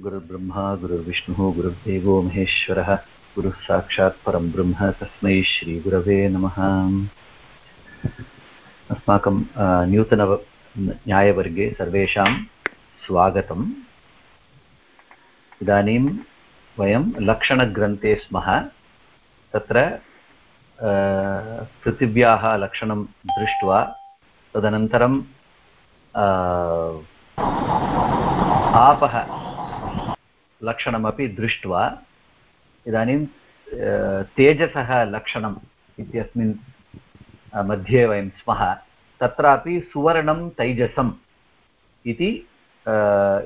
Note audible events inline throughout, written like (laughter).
गुरुर्ब्रह्मा, गुरुर्विष्णुः, गुरुर्देवो महेश्वरः गुरुः साक्षात् परं ब्रह्म तस्मै श्रीगुरवे नमः। अस्माकं नूतन न्यायवर्गे सर्वेषां स्वागतम्। इदानीं वयं लक्षणग्रन्थे स्मः। तत्र पृथिव्याः लक्षणं दृष्ट्वा तदनन्तरं आपः लक्षणमपि दृष्ट्वा इदानीं तेजसः लक्षणम् इत्यस्मिन् मध्ये वयं स्मः, तत्रापि सुवर्णं तैजसम् इति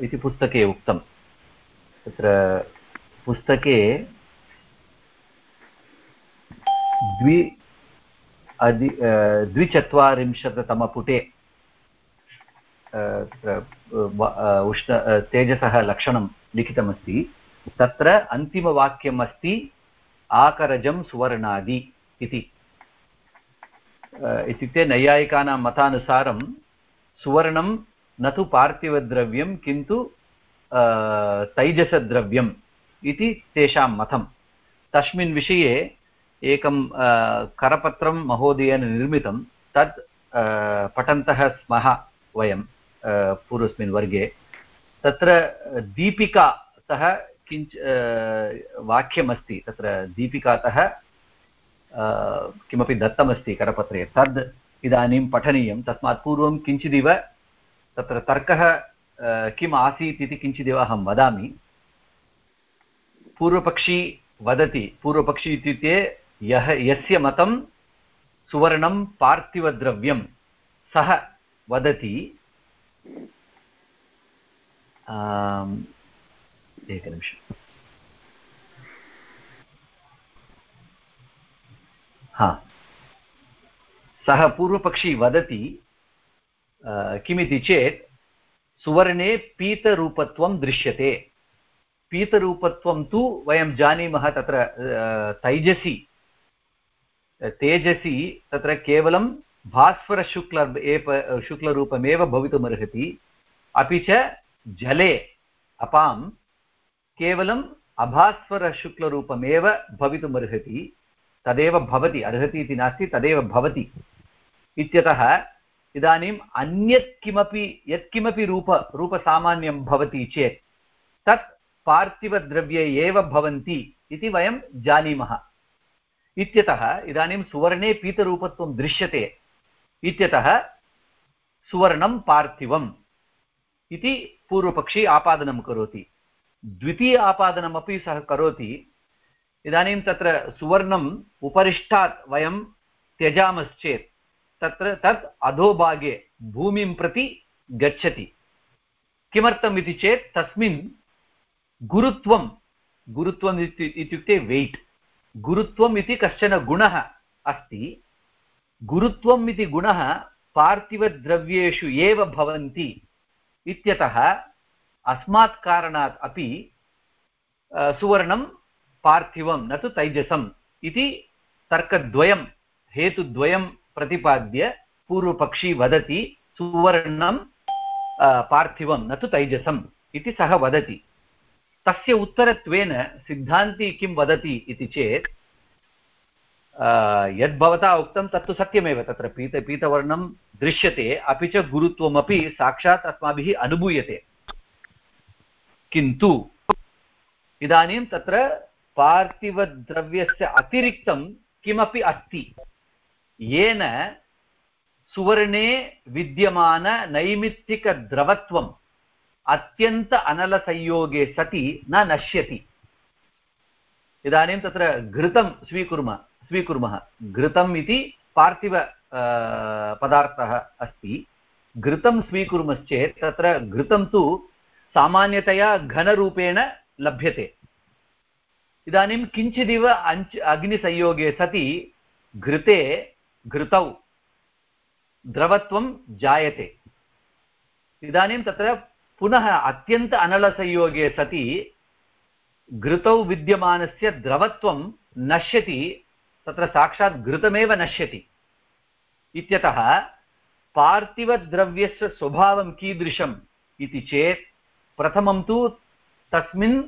इति पुस्तके उक्तं। तत्र पुस्तके द्वि अधि द्विचत्वारिंशत्तमपुटे उष्ण तेजसः लक्षणं लिखितमस्ति, तत्र अन्तिमवाक्यम् अस्ति आकरजं सुवर्णादि इति। इत्युक्ते नैयायिकानां मतानुसारं सुवर्णं न तु पार्थिवद्रव्यं, किन्तु तैजसद्रव्यम् इति तेषां मतं। तस्मिन् विषये एकं करपत्रं महोदयेन निर्मितं, तत् पठन्तः स्मः वयं पूर्वस्मिन् वर्गे। तत्र दीपिकातः किञ्च वाक्यमस्ति। तत्र दीपिकातः किमपि दत्तमस्ति करपत्रे। तद् इदानीं पठनीयं। तस्मात् पूर्वं किञ्चिदिव तत्र तर्कः किम् आसीत् इति किञ्चिदिव अहं वदामि। पूर्वपक्षी वदति। पूर्वपक्षी इत्युक्ते यः, यस्य मतं सुवर्णं पार्थिवद्रव्यं सः वदति। एकनिमिषम् हा। सः पूर्वपक्षी वदति किमिति चेत्, सुवर्णे पीतरूपत्वं दृश्यते। पीतरूपत्वं तु वयं जानीमः तत्र तैजसि। तेजसि तत्र केवलं भास्वरशुक्ल एप शुक्लरूपमेव भवितुमर्हति अपि च जले अपां केवलम् अभास्वरशुक्लरूपमेव भवितुमर्हति तदेव भवति, अर्हति इति नास्ति, तदेव भवति। इत्यतः इदानीम् अन्यत् किमपि यत्किमपि रूप, रूपसामान्यं भवति चेत् तत् पार्थिवद्रव्ये एव भवन्ति इति वयं जानीमः। इत्यतः इदानीं सुवर्णे पीतरूपत्वं दृश्यते। इत्यतः सुवर्णं पार्थिवम् इति पूर्वपक्षी आपादनं करोति। द्वितीय आपादनमपि सः करोति। इदानीं तत्र सुवर्णम् उपरिष्टात् वयं त्यजामश्चेत् तत्र तत् अधोभागे भूमिं प्रति गच्छति। किमर्थम् इति चेत् तस्मिन् गुरुत्वं, गुरुत्वम् इत्युक्ते वेय्ट् गुरुत्वम् इति कश्चन गुणः अस्ति। गुरुत्वम् इति गुणः पार्थिवद्रव्येषु एव भवन्ति इत्यतः अस्मात् कारणात् अपि सुवर्णं पार्थिवं, न तु तैजसम् इति तर्कद्वयं, हेतुद्वयं प्रतिपाद्य पूर्वपक्षी वदति सुवर्णं पार्थिवं, न तु तैजसम् इति सः वदति। तस्य उत्तरत्वेन सिद्धान्ती किं वदति इति चेत् यद्भवता उक्तं तत्तु सत्यमेव तत्र पीत, पीतवर्णं दृश्यते, अपि च गुरुत्वमपि साक्षात् अस्माभिः अनुभूयते। किन्तु इदानीं तत्र पार्थिवद्रव्यस्य अतिरिक्तं किमपि अस्ति। येन सुवर्णे विद्यमाननैमित्तिकद्रवत्वम् अत्यन्त अनलसंयोगे सति न नश्यति। इदानीं तत्र घृतं स्वीकुर्मः। स्वीकुर्मः। घृतम् इति पार्थिव पदार्थः अस्ति। घृतं स्वीकुर्मश्चेत् तत्र घृतं तु सामान्यतया घनरूपेण लभ्यते। इदानीं किञ्चिदिव अञ्च, अग्निसंयोगे सति घृते, घृतौ, द्रवत्वं जायते। इदानीं तत्र पुनः अत्यन्त अनलसंयोगे सति घृतौ विद्यमानस्य द्रवत्वं नश्यति। तत्र साक्षात् घृतमेव नश्यति। इत्यतः पार्थिवद्रव्यस्य स्वभावं कीदृशम् इति चेत् प्रथमं तु तस्मिन्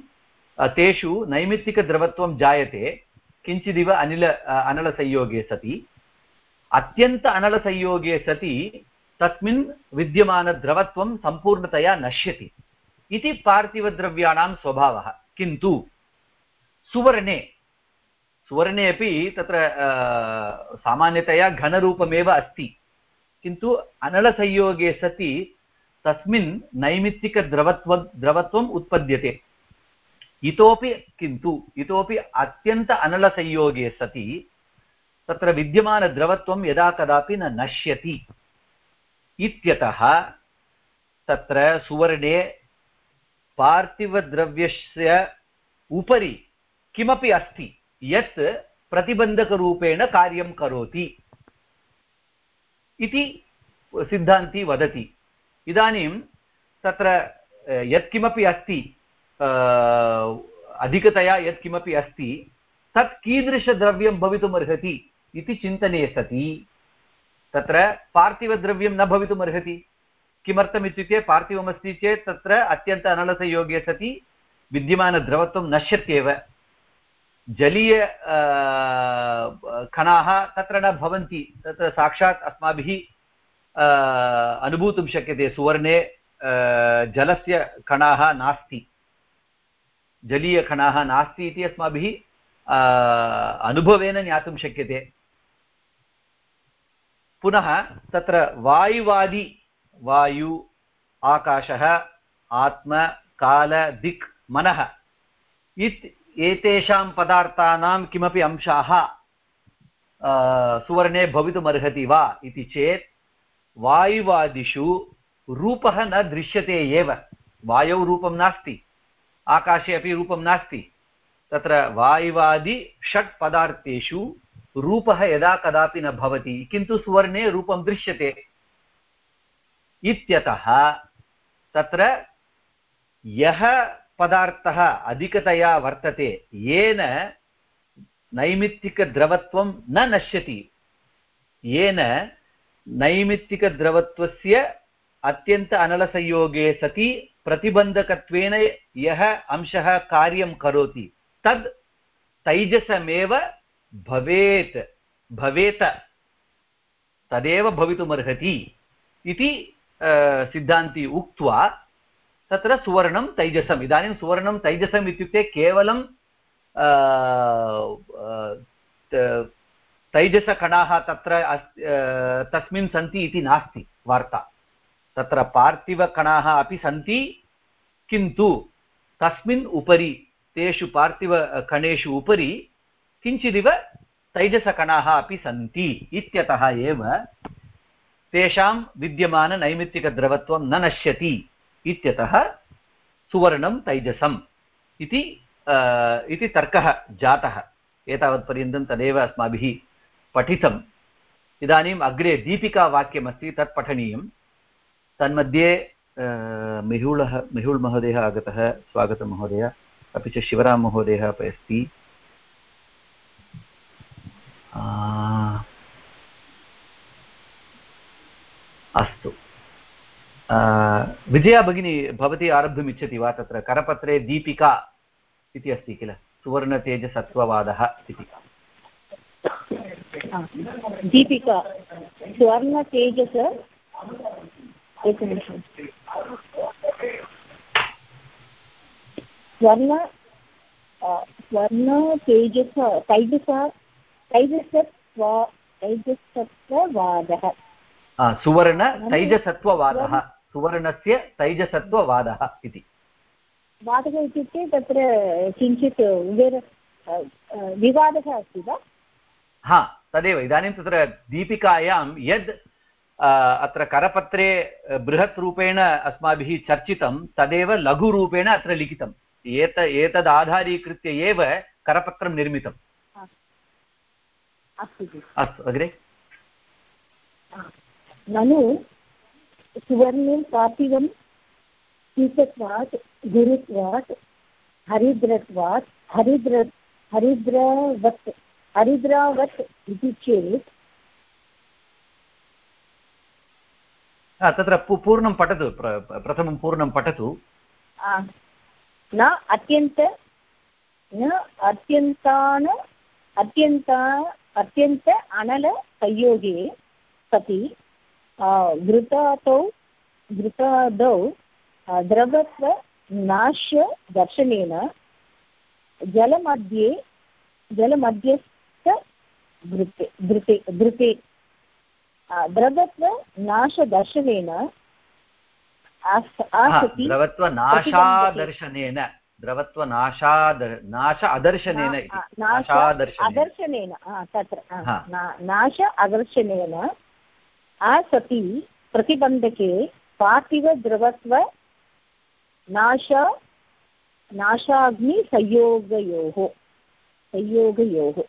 तेषु नैमित्तिकद्रवत्वं जायते, किञ्चिदिव अनिल अनलसंयोगे सति। अत्यन्त अनलसंयोगे सति तस्मिन् विद्यमानद्रवत्वं सम्पूर्णतया नश्यति। इति पार्थिवद्रव्याणां स्वभावः। किन्तु सुवर्णे सुवर्णे अपि तत्र सामान्यतया घनरूपमेव अस्ति। किन्तु अनलसंयोगे सति तस्मिन् नैमित्तिकद्रवत्व, द्रवत्वम् उत्पद्यते। इतोपि किन्तु, इतोपि अत्यन्त अनलसंयोगे सति तत्र विद्यमानद्रवत्वं यदा कदापि न नश्यति। इत्यतः तत्र सुवर्णे पार्थिवद्रव्यस्य उपरि किमपि अस्ति। यत् प्रतिबन्धकरूपेण कार्यं करोति इति सिद्धान्ती वदति। इदानीं तत्र यत्किमपि अस्ति अधिकतया यत्किमपि अस्ति, तत् कीदृशद्रव्यं भवितुमर्हति इति चिन्तने सति। तत्र पार्थिवद्रव्यं न भवितुमर्हति। किमर्थमित्युक्ते पार्थिवमस्ति चेत् तत्र अत्यन्त अनलसयोगे सति, विद्यमानद्रवत्वं नश्यत्येव। जलीय कणाः तत्र न भवन्ति। तत्र साक्षात् अस्माभिः अनुभूतुं शक्यते। सुवर्णे जलस्य कणाः नास्ति। जलीयकणाः नास्ति इति अस्माभिः अनुभवेन ज्ञातुं शक्यते। पुनः तत्र वायुवादि, वायु, आकाशः, आत्म, काल, दिक्, मनः इत् एतेषां पदार्थानां किमपि अंशाः सुवर्णे भवितुमर्हति वा इति चेत् वायुवादिषु रूपः न दृश्यते एव। वायौ रूपं नास्ति, आकाशे अपि रूपं नास्ति। तत्र वायुवादि षट् पदार्थेषु रूपः यदा कदापि न भवति, किन्तु सुवर्णे रूपं दृश्यते। इत्यतः तत्र यः पदार्थः अधिकतया वर्तते, येन नैमित्तिकद्रवत्वं न नश्यति। येन नैमित्तिकद्रवत्वस्य अत्यन्त अनलसंयोगे सति प्रतिबन्धकत्वेन यः अंशः कार्यं करोति, तद् तैजसमेव भवेत्, भवेत, तदेव भवितुमर्हति इति सिद्धान्ति उक्त्वा तत्र सुवर्णं तैजसम्। इदानीं सुवर्णं तैजसम् इत्युक्ते केवलं तैजसकणाः तत्र तस्मिन् सन्ति इति नास्ति वार्ता। तत्र पार्थिवकणाः अपि सन्ति, किन्तु तस्मिन् उपरि, तेषु पार्थिवकणेषु उपरि किञ्चिदिव तैजसकणाः अपि सन्ति इत्यतः एव तेषां विद्यमाननैमित्तिकद्रवत्वं न नश्यति। इत्यतः सुवर्णं तैजसम् इति इति तर्कः जातः। एतावत्पर्यन्तं तदेव अस्माभिः पठितम्। इदानीम् अग्रे दीपिकावाक्यमस्ति, तत् पठनीयं तन्मध्ये मेहुळः मेहुळ् महोदयः आगतः। स्वागतं महोदय अपि च शिवराम महोदयः अपि अस्ति। अस्तु। विजया भगिनी भवती आरब्धुम् इच्छति वा तत्र? करपत्रे दीपिका इति अस्ति किल? सुवर्णतेजसत्त्ववादः इति दीपिका सुवर्णतेजस एकनिमिषं स्वर्ण स्वर्णतेजस तैजस तैजसत्व तैजसत्ववादः सुवर्ण तैजसत्ववादः सुवर्णस्य तैजसत्ववादः इति। वादः इत्युक्ते तत्र किञ्चित् विवादः अस्ति वा? हा तदेव। इदानीं तत्र दीपिकायां यद् अत्र करपत्रे बृहत् रूपेण अस्माभिः चर्चितं तदेव लघुरूपेण अत्र लिखितम्। एत एतद् आधारीकृत्य एव करपत्रं निर्मितम्। अस्तु अग्रे। ननु सुवर्णं पार्थिवं शीतत्वात् गुरुत्वात् हरिद्रत्वात् हरिद्र हरिद्रावत् हरिद्रावत् इति चेत् तत्र पूर्णं पठतु प्रथमं पूर्णं पठतु। न अत्यन्त न अत्यन्तान अत्यन्ता अत्यन्त अनलसंयोगे सति। घृतातौ घृतादौ द्रवत्वनाश्यदर्शनेन जलमध्ये जलमध्यस्थ घृते घृते घृते द्रवत्वनाशदर्शनेन द्रवत्वनाशादर्शनेन द्रवत्वनाशाद नाश अदर्शनेन अदर्शनेन तत्र नाश अदर्शनेन असति प्रतिबन्धके पार्थिवद्रवत्व नाश नाशाग्निसंयोगयोः संयोगयोः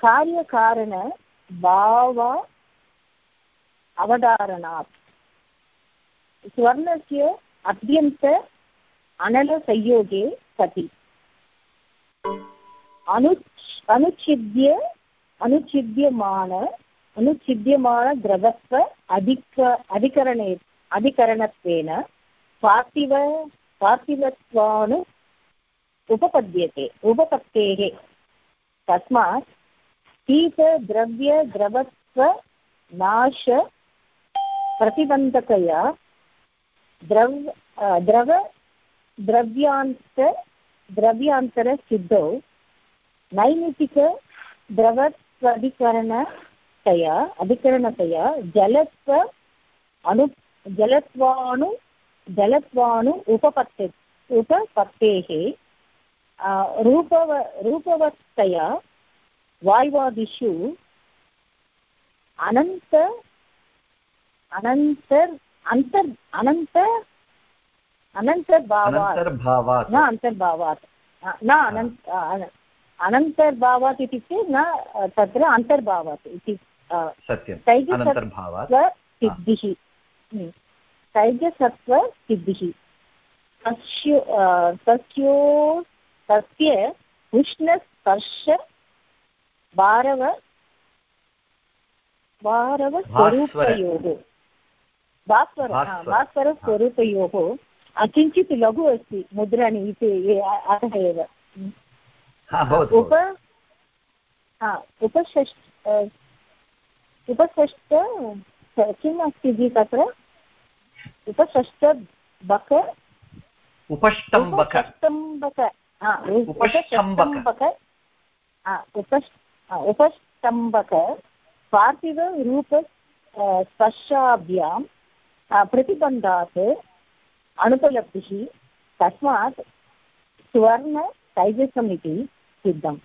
कार्यकारणभाव अवधारणात्। स्वर्णस्य अत्यन्त अनलसंयोगे सति। अनु अनुच्छिद्य, अनुच्छिद्यमान अनुच्छिद्यमानद्रवत्व अधिक अधिकरणे अधिकरणत्वेन पार्थिव पार्थिवत्वानु उपपद्यते उपपत्तेः। तस्मात् शीतद्रव्यद्रवत्वनाश द्रव द्रव द्रव्यान्त द्रव्यान्तरसिद्धौ नैमितिकद्रवत्वधिकरणतया अधिकरणतया जलत्व अनु जलत्वानु जलत्वानु उपपत्ते उपपत्तेः रूपव रूपवत्तया वायुवादिषु अनन्त अनन्तर् अन्तर् अनन्त अनन्तर्भावात्। न अन्तर्भावात्। न अनन्त अनन्तर्भावात् इत्युक्ते न तत्र अन्तर्भावात् इति। तैजसत्त्वसिद्धिः तैजसत्त्वसिद्धिः तस्य तस्यो तस्य उष्णस्पर्श भारव भारवस्वरूपयोः भास्वर। भास्वरस्वरूपयोः किञ्चित् लघु अस्ति मुद्राणि इति अतः एव। उप उपषष्ट उपषष्ट किम् अस्ति जि तत्र। उपषष्टबक उपष्टम्बक उपष्टम्बक उपष्टम्बक उपष्टम्बक पार्थिवरूप स्पर्शाभ्यां प्रतिबन्धात् अनुपलब्धिः तस्मात् सुवर्णतैजसम् इति सिद्धम्।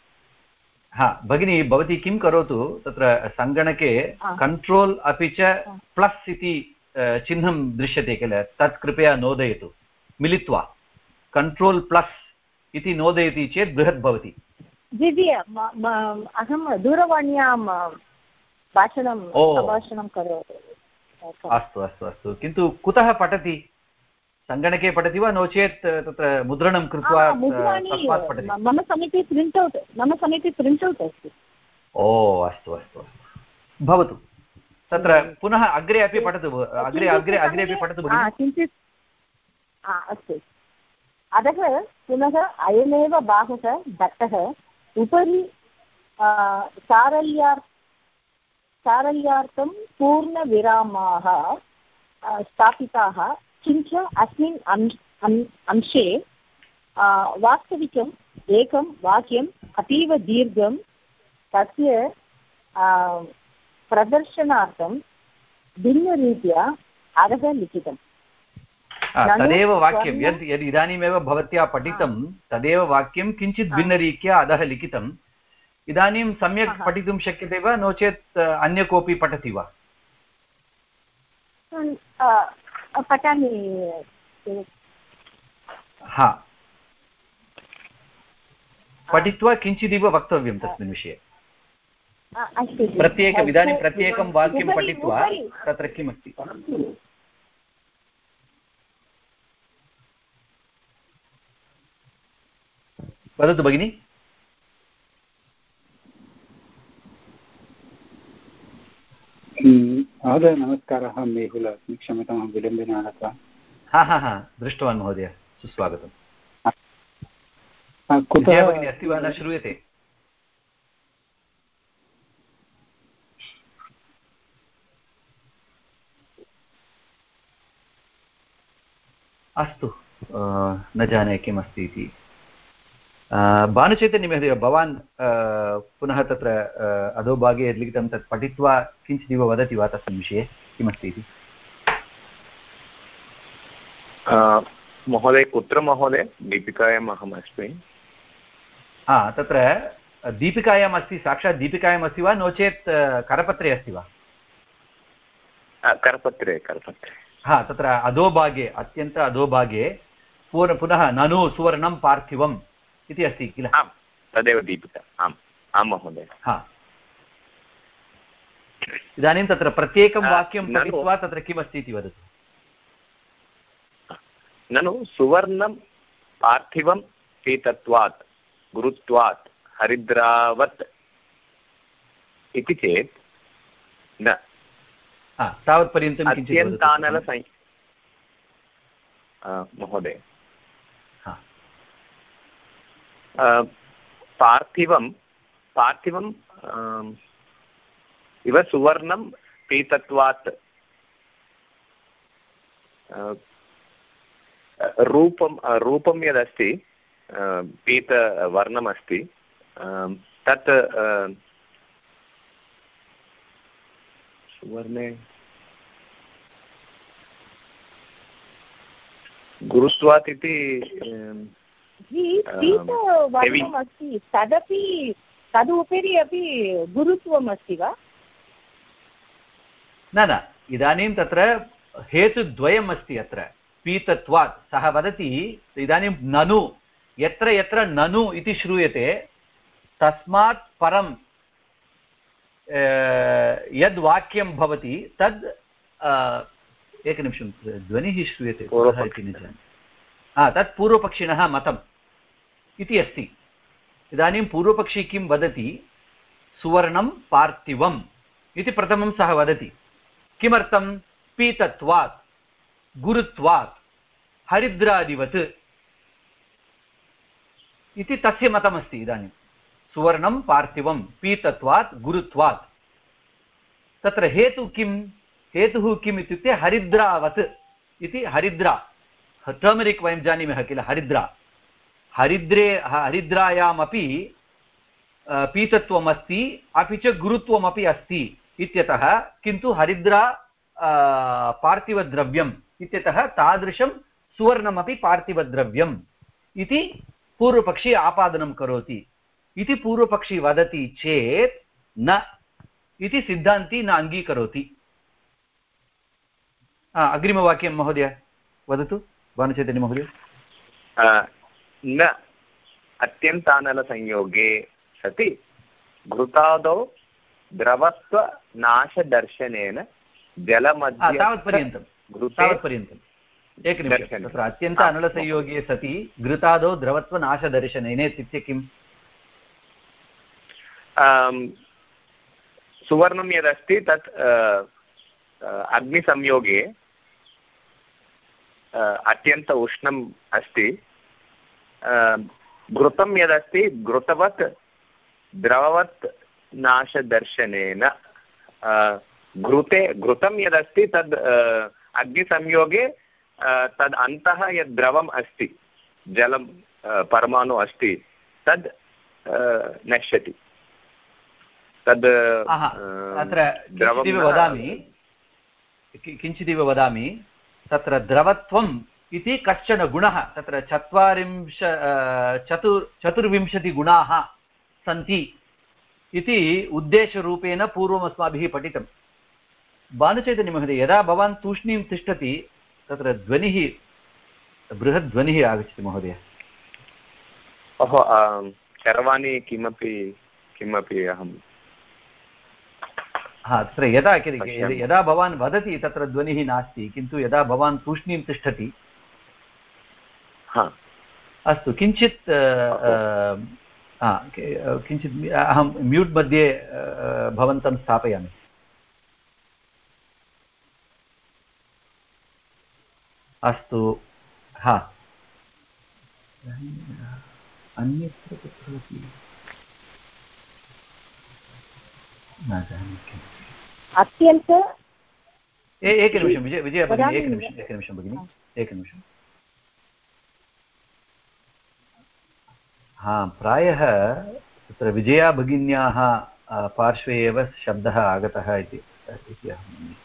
हा भगिनी भवती किं करोतु? तत्र सङ्गणके कण्ट्रोल् अपि च प्लस् इति चिह्नं दृश्यते किल तत् कृपया नोदयतु। मिलित्वा कण्ट्रोल् प्लस् इति नोदयति चेत् बृहत् भवति। जि अहं दूरवाण्यां भाषणं सम्भाषणं करोतु अस्तु अस्तु अस्तु। किन्तु कुतः पठति? सङ्गणके पठति वा नो चेत् तत्र मुद्रणं कृत्वा मम समीपे प्रिण्ट् औट् मम समीपे प्रिण्ट् औट् अस्ति। ओ अस्तु अस्तु अस्तु। भवतु। तत्र पुनः अग्रे अपि पठतु अग्रे अग्रे अग्रे अपि पठतु किञ्चित् अस्तु। अतः पुनः अयमेव भागः दत्तः उपरि सारल्यार्थ सारल्यार्थं पूर्णविरामाः स्थापिताः किञ्च अस्मिन् अंशे वास्तविकम् एकं वाक्यम् अतीव दीर्घं तस्य प्रदर्शनार्थं भिन्नरीत्या अधः लिखितम् तदेव वाक्यं। यद् यद् इदानीमेव भवत्या पठितं तदेव वाक्यं किञ्चित् भिन्नरीत्या अधः लिखितम्। इदानीं सम्यक् पठितुं शक्यते वा? नो चेत् अन्य कोऽपि पठति वा? पठामि। हा। पठित्वा किञ्चिदिव वक्तव्यं तस्मिन् विषये। प्रत्येकम् इदानीं प्रत्येकं वाक्यं पठित्वा तत्र किमस्ति? वदतु भगिनि। महोदय नमस्कारः मेहुल अस्मि क्षम्यतां विलम्बेन आगतवान् हा हा हा दृष्टवान् महोदय सुस्वागतम् भगिनी अस्ति वा न श्रूयते अस्तु न जाने किमस्ति इति भानुचैतन्यमहोदय भवान् पुनः तत्र अधोभागे यद् लिखितं तत् पठित्वा किञ्चिदिव वदति वा तस्मिन् विषये किमस्ति इति महोदय कुत्र महोदय दीपिकायाम् अहम् अस्मि हा तत्र दीपिकायाम् अस्ति साक्षात् दीपिकायाम् अस्ति वा नो चेत् करपत्रे अस्ति वा करपत्रे करपत्रे हा तत्र अधोभागे अत्यन्त अधोभागे पुनः ननु सुवर्णं पार्थिवम् इति अस्ति किल? आम् तदेव दीपिका। आम् आं महोदय। हा। इदानीं तत्र प्रत्येकं वाक्यं पठित्वा तत्र किमस्ति इति वदतु। ननु सुवर्णं पार्थिवं पीतत्वात् गुरुत्वात् हरिद्रावत् इति चेत् न। तावत्पर्यन्तं महोदय। पार्थिवं पार्थिवं इव सुवर्णं पीतत्वात् रूपं रूपं यदस्ति पीतवर्णमस्ति तत् सुवर्णे गुरुत्वात् इति अस्ति तदपि तदुपरि अपि गुरुत्वम् अस्ति वा? न न इदानीं तत्र हेतुद्वयम् अस्ति अत्र। पीतत्वात् सः वदति इदानीं ननु यत्र यत्र ननु इति श्रूयते तस्मात् परं यद् वाक्यं भवति तद् एकनिमिषं ध्वनिः श्रूयते इति न जाने। हा तत् पूर्वपक्षिणः मतम् इति अस्ति। इदानीं पूर्वपक्षी किं वदति? सुवर्णं पार्थिवम् इति प्रथमं सः वदति। किमर्थं? पीतत्वात्, गुरुत्वात्, हरिद्रादिवत्। इति तस्य मतमस्ति इदानीं। सुवर्णं पार्थिवं पीतत्वात्, गुरुत्वात्। तत्र हेतुः किं? हेतुः किम् इत्युक्ते हरिद्रावत् इति हरिद्रा। टर्मरिक् वयं जानीमः किल? हरिद्रा। हरिद्रे हरिद्रायामपि पीतत्वमस्ति, अपि च गुरुत्वमपि अस्ति इत्यतः, किन्तु हरिद्रा पार्थिवद्रव्यम् इत्यतः तादृशं सुवर्णमपि पार्थिवद्रव्यम् इति पूर्वपक्षी आपादनं करोति। इति पूर्वपक्षी वदति चेत् न, इति सिद्धान्ती न अङ्गीकरोति। अग्रिमवाक्यं महोदय, वदतु भानुचैतन्यमहोदय न अत्यन्तानलसंयोगे सति घृतादौ द्रवत्वनाशदर्शनेन जलमध्ये तावत्पर्यन्तं तावत्पर्यन्तम् एकनिमिषं तत्र अत्यन्त अनलसंयोगे सति घृतादौ द्रवत्वनाशदर्शनेन इत्युक्ते किम्? सुवर्णं यदस्ति तत् अग्निसंयोगे अत्यन्त उष्णम् अस्ति। घृतं यदस्ति घृतवत् द्रववत् नाशदर्शनेन घृते घृतं यदस्ति तद् अग्निसंयोगे तद् अन्तः यद् द्रवम् अस्ति जलं परमाणु अस्ति तद् नश्यति। तद् अत्र वदामि किञ्चिदिव वदामि तत्र इति कश्चन गुणः तत्र चत्वारिंश चतुर् चतुर्विंशतिगुणाः सन्ति इति उद्देशरूपेण पूर्वम् अस्माभिः पठितं भानुचैतन्यमहोदय यदा भवान् तूष्णीं तिष्ठति तत्र ध्वनिः बृहद्ध्वनिः आगच्छति महोदय। ओहो चरवाणी किमपि किमपि अहं हा तत्र यदा यदा भवान् वदति तत्र ध्वनिः नास्ति किन्तु यदा भवान् तूष्णीं तिष्ठति अस्तु किञ्चित् किञ्चित् अहं म्यूट् मध्ये भवन्तं स्थापयामि. अस्तु हा. अन्यत्र कुत्रापि? न जाने किम्। अत्यन्त एकनिमिषं विजय विजय भगिनी एकनिमिषम् एकनिमिषं भगिनि एकनिमिषम् हा, प्रायः तत्र विजया भगिन्याः पार्श्वे एव शब्दः आगतः इति अहं मन्ये।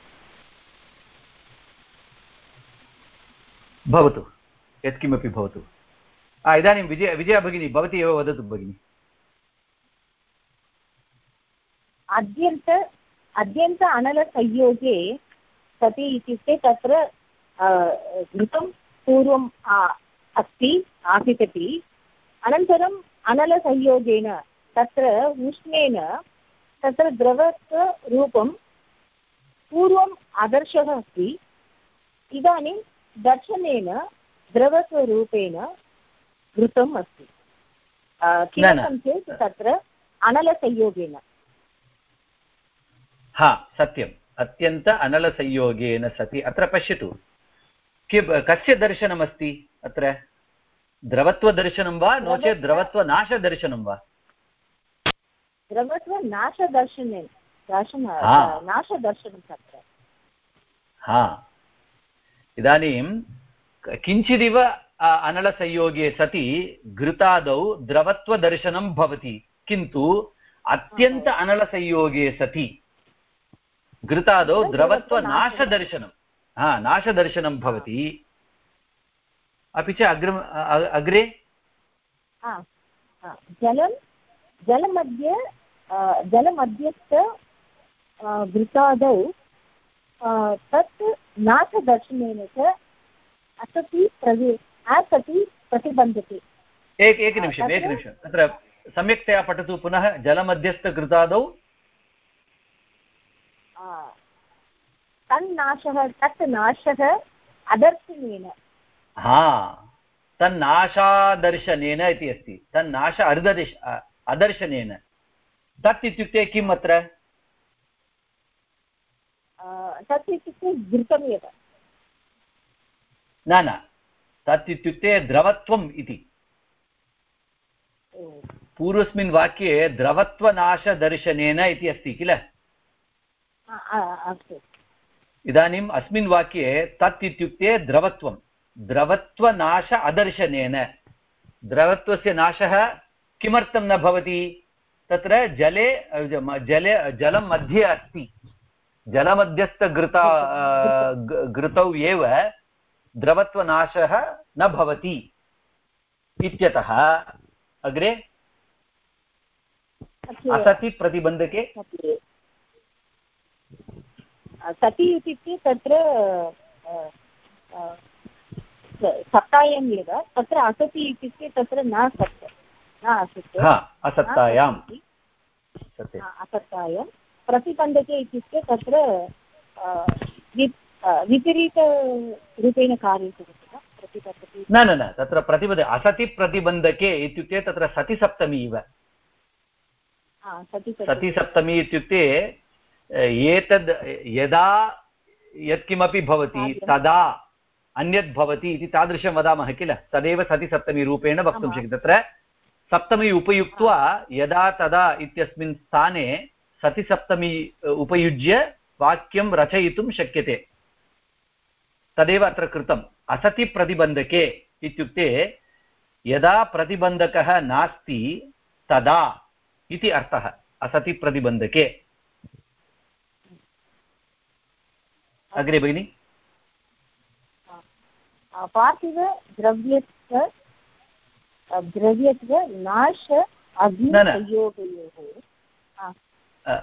भवतु, यत्किमपि भवतु। इदानीं विजय, विजया भगिनी, भवती एव वदतु भगिनि। अद्यन्त अद्यन्त अनलसंयोगे सति इत्युक्ते तत्र घृतं पूर्वम् अस्ति आसितति अनन्तरम् अनलसंयोगेन तत्र उष्णेन तत्र द्रवत्वरूपं पूर्वम् आदर्शः अस्ति। इदानीं दर्शनेन द्रवत्वरूपेण घृतम् अस्ति। किमर्थं चेत् तत्र अनलसंयोगेन। हा सत्यम्। अत्यन्त अनलसंयोगेन सति। अत्र पश्यतु। कि कस्य दर्शनमस्ति अत्र? द्रवत्वदर्शनं वा? नो चेत् द्रवत्वनाशदर्शनं वा? द्रवत्वनाशदर्शनेन दर्शन हा। नाशदर्शनं तत्र। हा. इदानीं किञ्चिदिव अनलसंयोगे सति घृतादौ द्रवत्वदर्शनं भवति किन्तु अत्यन्त अनलसंयोगे सति घृतादौ द्रवत्वनाशदर्शनं। हा नाशदर्शनं भवति। अपि च अग्र अ- अग्रे। जलं जलमध्ये जलमध्यस्थ अ, तत् नाशदर्शनेन च असति प्रति असति प्रतिबन्धते। एक एकनिमिषम् एकनिमिषं तत्र सम्यक्तया पठतु पुनः जलमध्यस्थघृतादौ अ, तन्नाशः तत् नाशः अदर्शनेन। हा तन्नाशादर्शनेन इति अस्ति। तन्नाश अर्धदिश अ- अदर्शनेन। तत् इत्युक्ते किम् अत्र? तत् इत्युक्ते घृतमेव। न न। तत् इत्युक्ते द्रवत्वम् इति। पूर्वस्मिन् वाक्ये द्रवत्वनाशदर्शनेन इति अस्ति किल? इदानीम् अस्मिन् वाक्ये तत् इत्युक्ते द्रवत्वं द्रवत्वनाश अदर्शनेन। द्रवत्वस्य नाशः किमर्थं न भवति? तत्र जले जले जलं मध्ये अस्ति। जलमध्यस्थघृता घृतौ एव द्रवत्वनाशः न भवति इत्यतः। अग्रे? असति प्रतिबन्धके? सति। इत्युक्ते तत्र सत्तायाम् एव तत्र असति इत्युक्ते तत्र न सत् न असत् हा असत्तायां। सत्यं प्रतिबन्धके इत्युक्ते तत्र विपरीतरूपेण कार्यं करोति वा? न न न तत्र प्रतिबन्ध असति प्रतिबन्धके इत्युक्ते तत्र सतिसप्तमी इव। सति सति सतिसप्तमी इत्युक्ते एतद् यदा यत्किमपि भवति तदा अन्यत् भवति इति तादृशं वदामः किल? तदेव सतिसप्तमीरूपेण वक्तुं। शक्यते। तत्र सप्तमी उपयुक्त्वा यदा तदा इत्यस्मिन् स्थाने सतिसप्तमी उपयुज्य वाक्यं रचयितुं शक्यते। तदेव अत्र कृतम्। असति प्रतिबन्धके इत्युक्ते यदा प्रतिबन्धकः नास्ति तदा इति अर्थः। असति प्रतिबन्धके। अग्रे भगिनि? अ, पार्थिवद्रव्यत्व द्रव्यत्व नाश अ,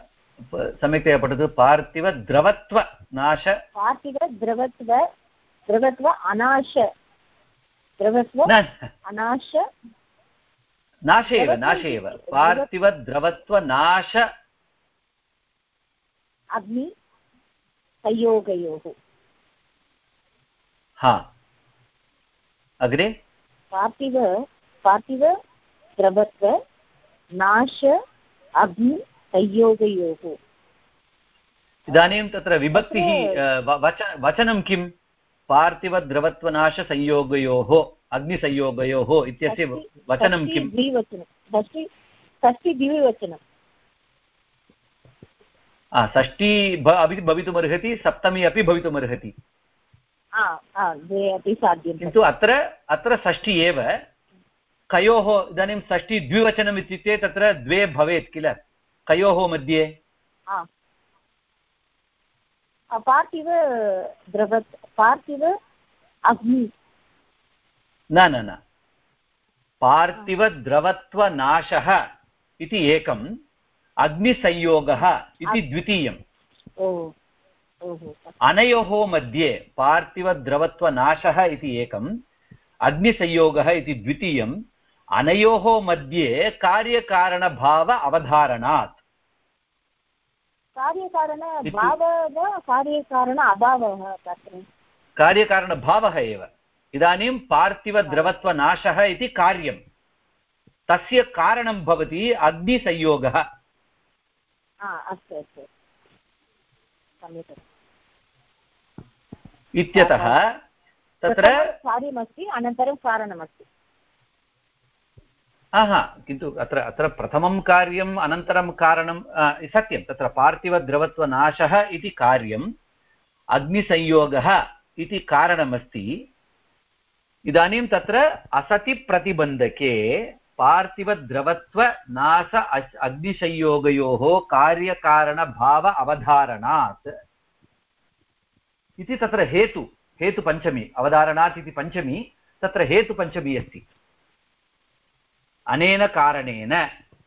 प- सम्यक्तया पठतु। पार्थिवद्रवत्वनाश पार्थिवद्रवत्व द्रवत्व अनाश। द्रवत्व अनाश। नाश एव नाश एव। इति- पार्थिवद्रवत्वनाश अग्नि संयोगयोः हा। अग्रे? पार्थिव पार्थिव द्रवत्व नाश अग्नि संयोगयोः। इदानीं तत्र विभक्तिः वच वचनं किं पार्थिवद्रवत्वनाशसंयोगयोः अग्निसंयोगयोः इत्यस्य वचनं षष्टि किम्? द्विवचनं। षष्टि षष्टि द्विवचनं। आ, षष्ठी भवितुमर्हति सप्तमी अपि भवितुमर्हति। द्वे अपि साध्यं किन्तु अत्र अत्र षष्ठी एव कयोः इदानीं षष्ठी द्विवचनम् इत्युक्ते तत्र द्वे भवेत् किल? कयोः मध्ये? पार्थिव द्रवत् पार्थिव अग्नि। न न न। पार्थिवद्रवत्वनाशः इति एकम् अग्निसंयोगः इति द्वितीयम्। अनयोः मध्ये पार्थिवद्रवत्वनाशः इति एकम् अग्निसंयोगः इति द्वितीयम् अनयोः मध्ये कार्यकारणभाव अवधारणात्। कार्यकारणभावः एव। इदानीं पार्थिवद्रवत्वनाशः इति कार्यं तस्य कारणं भवति अग्निसंयोगः। अस्तु अस्तु। अस्ति। इत्यतः तत्र कार्यमस्ति अनन्तरं कारणमस्ति हा किन्तु अत्र अत्र प्रथमं कार्यम् अनन्तरं कारणं सत्यं तत्र पार्थिवद्रवत्वनाशः इति कार्यम् अग्निसंयोगः इति कारणमस्ति इदानीं तत्र असतिप्रतिबन्धके पार्थिवद्रवत्वनाश अस्- अग्निसंयोगयोः कार्यकारणभाव अवधारणात्। इति तत्र हेतु हेतुपञ्चमी अवधारणात् इति पञ्चमी, तत्र हेतुपञ्चमी अस्ति। अनेन कारणेन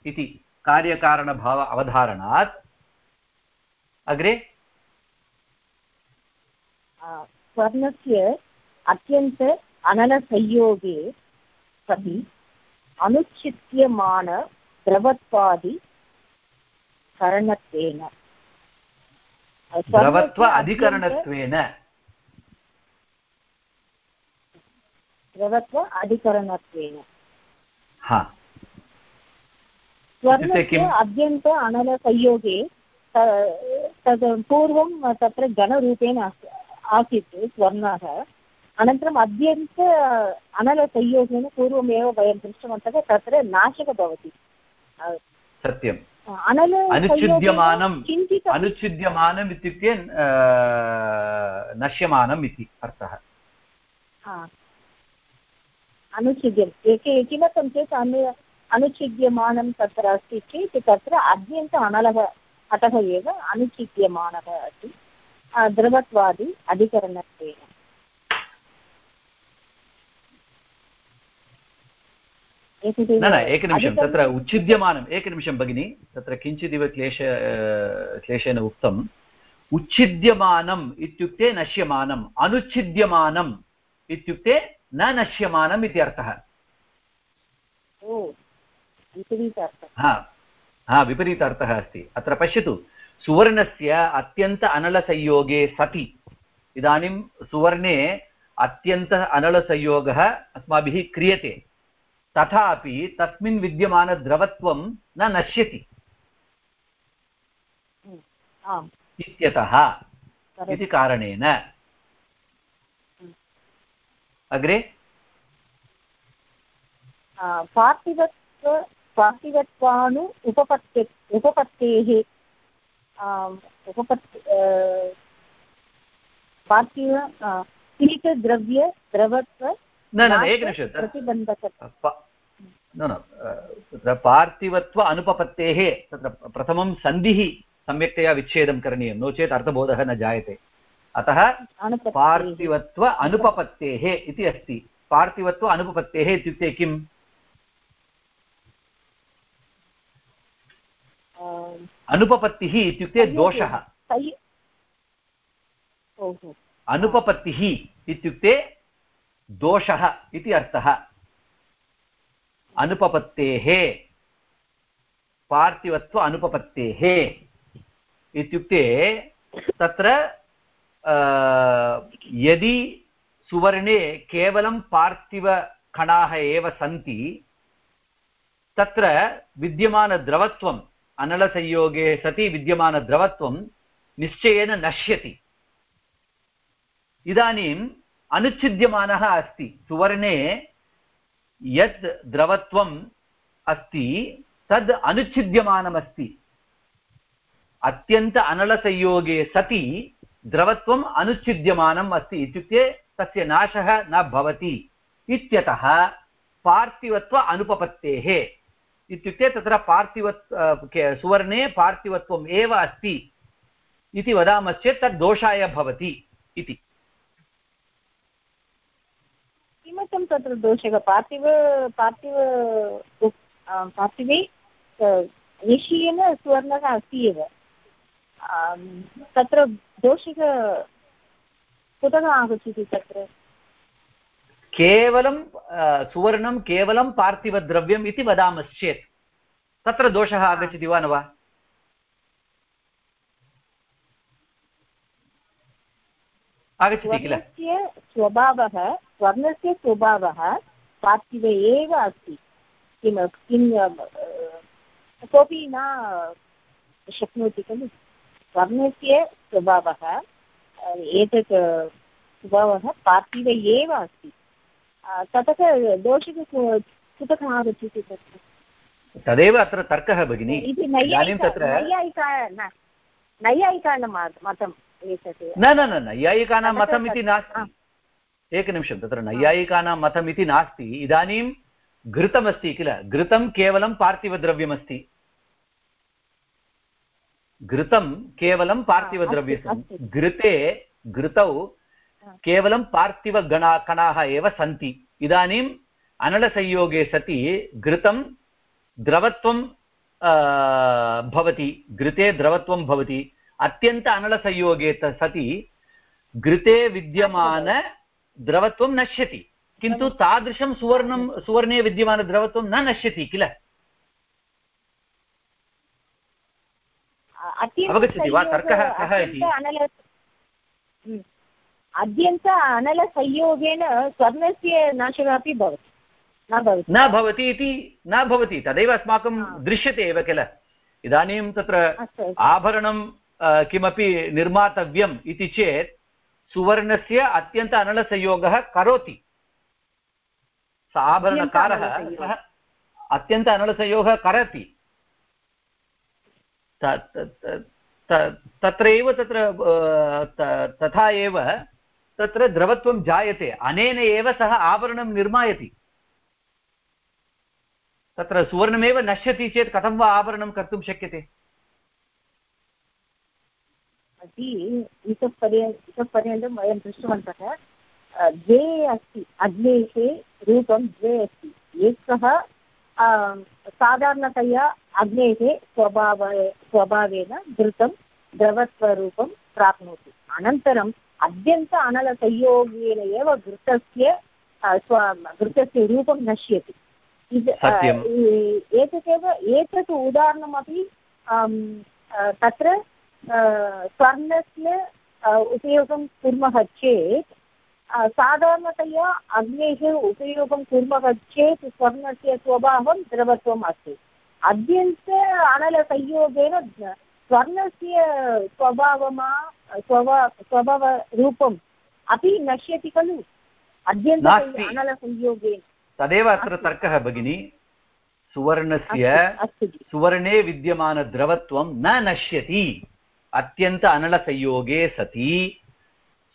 इति कार्यकारणभाव अवधारणात्। अग्रे? स्वर्णस्य अत्यन्त अनलसंयोगे सति। अनुचित्यमान द्रवत्वादि करणत्वेन। द्रवत्व अधिकरणत्वेन। द्रवत्व अधिकरणत्वेन। हा। स्वर्णस्य किम्? अत्यन्त अनलसंयोगे त- तद् पूर्वं तत्र घनरूपेण आसीत् स्वर्णः। अनन्तरम् अत्यन्त अनलसंयोगेन पूर्वमेव वयं दृष्टवन्तः तत्र नाशः भवति। सत्यम् अनल अनुच्छिद्यमानं किञ्चित् अनुच्छिद्यमानम् इत्युक्ते नश्यमानम् इति अर्थः। अनुच्छिद्यम्। एके किमर्थं चेत् अनु अनुच्छिद्यमानं तत्र अस्ति चेत् तत्र अत्यन्त अनलः अतः एव अनुच्छिद्यमानः अस्ति। द्रवत्वादि अधिकरणत्वेन। न न एकनिमिषं तत्र उच्छिद्यमानम् एकनिमिषं भगिनि तत्र किञ्चिदिव क्लेश क्लेशेन उक्तम् उच्छिद्यमानम् इत्युक्ते नश्यमानम् अनुच्छिद्यमानम् इत्युक्ते न नश्यमानम् इति अर्थः। हा हा विपरीतार्थः अस्ति। अत्र पश्यतु सुवर्णस्य अत्यन्त अनलसंयोगे सति। इदानीं सुवर्णे अत्यन्त अनलसंयोगः अस्माभिः क्रियते। तथापि तस्मिन् विद्यमानद्रवत्वं न नश्यति। हम्म. इत्यतः इति कारणेन। अग्रे? पार्थिवत्व पार्थिवत्वानु उपपत्ते उपपत्तेः आम्, उपपत् पार्थिव पीतद्रव्य द्रवत्व न न, एकनिमिषं न। न तत्र पार्थिवत्व अनुपपत्तेः तत्र प्रथमं सन्धिः सम्यक्तया विच्छेदं करणीयं नो चेत् अर्थबोधः न जायते। अतः पार्थिवत्व अनुपपत्तेः। इति अस्ति। पार्थिवत्व अनुपपत्तेः इत्युक्ते किम्? अनुपपत्तिः इत्युक्ते दोषः। अनुपपत्तिः इत्युक्ते दोषः इति अर्थः। अनुपपत्तेः, पार्थिवत्व अनुपपत्तेः इत्युक्ते तत्र यदि सुवर्णे केवलं पार्थिवकणाः एव सन्ति, तत्र विद्यमानद्रवत्वम्, अनलसंयोगे सति विद्यमानद्रवत्वं निश्चयेन नश्यति। इदानीम् अनुच्छिद्यमानः अस्ति। सुवर्णे यत् द्रवत्वम् अस्ति, तद् अनुच्छिद्यमानमस्ति। अत्यन्त अनलसंयोगे सति द्रवत्वम् अनुच्छिद्यमानम् अस्ति इत्युक्ते तस्य नाशः न भवति इत्यतः पार्थिवत्व अनुपपत्तेः इत्युक्ते तत्र पार्थिवत् सुवर्णे पार्थिवत्वम् एव अस्ति इति वदामश्चेत् तद् दोषाय भवति इति। किमर्थं तत्र दोषः? पार्थिव पार्थिव पार्थिवे निश्चयेन सुवर्णः अस्ति एव। तत्र दोषः कुतः आगच्छति तत्र? केवलं सुवर्णं केवलं पार्थिवद्रव्यम् इति वदामश्चेत्। तत्र दोषः आगच्छति वा न वा? आगच्छति किल? स्वभावः स्वर्णस्य स्वभावः पार्थिव एव अस्ति। किं किं कोऽपि न शक्नोति खलु। स्वर्णस्य स्वभावः एतत् स्वभावः पार्थिव एव अस्ति। ततः दोषः कुतः आगच्छति तत्र? तदेव अत्र तर्कः भगिनि। इति नैयायिका नैयायिकानां मतं। न न न नैयायिकानां मतम् इति नास्ति। एकनिमिषं तत्र नैयायिकानां मतम् इति नास्ति। इदानीं घृतमस्ति किल? घृतं केवलं पार्थिवद्रव्यमस्ति। घृतं केवलं पार्थिवद्रव्यम्। घृते घृतौ केवलं पार्थिवगणा कणाः एव सन्ति। इदानीम् अनलसंयोगे सति घृतं द्रवत्वं भवति। घृते द्रवत्वं भवति। अत्यन्त अनलसंयोगे सति घृते विद्यमानद्रवत्वं नश्यति। किन्तु तादृशं सुवर्णं सुवर्णे विद्यमानद्रवत्वं न नश्यति किल? अवगच्छति वा? तर्कः कः इति? अद्यन्त अनलसंयोगेन स्वर्णस्य नाशः अपि भवति। न भवति इति न भवति। तदैव अस्माकं दृश्यते एव किल? इदानीं तत्र आभरणं किमपि निर्मातव्यम् इति चेत् सुवर्णस्य अत्यन्त अनलसंयोगः करोति। स आभरणकारः सः अत्यन्त अनलसंयोगः करोति। तत्रैव तत्र तथा एव तत्र द्रवत्वं जायते। अनेन एव सः आवरणं निर्मायति। तत्र सुवर्णमेव नश्यति चेत् कथं वा आवरणं कर्तुं शक्यते? अस्ति इतः पर्य इतः पर्यन्तं वयं दृष्टवन्तः द्वे अस्ति अग्नेः रूपं द्वे अस्ति। एकः साधारणतया अग्नेः स्वभाव स्वभावेन धृतं द्रवत्वरूपं प्राप्नोति। अनन्तरम् अद्यन्त अनलसंयोगेन एव घृतस्य स्व घृतस्य रूपं नश्यति। एतदेव एतत् उदाहरणमपि तत्र स्वर्णस्य उपयोगं कुर्मः चेत् साधारणतया अग्नेः उपयोगं कुर्मः चेत् स्वर्णस्य स्वभावं द्रवत्वम् अस्ति। अद्यन्त अनलसंयोगेन स्वर्णस्य स्वभावमा स्वभा स्वभावरूपम् अपि नश्यति खलु। अद्यन्त अनलसंयोगेन। तदेव अत्र तर्कः भगिनी। सुवर्णस्य सुवर्णे विद्यमानद्रवत्वं न नश्यति। अत्यन्त अनलसंयोगे सति।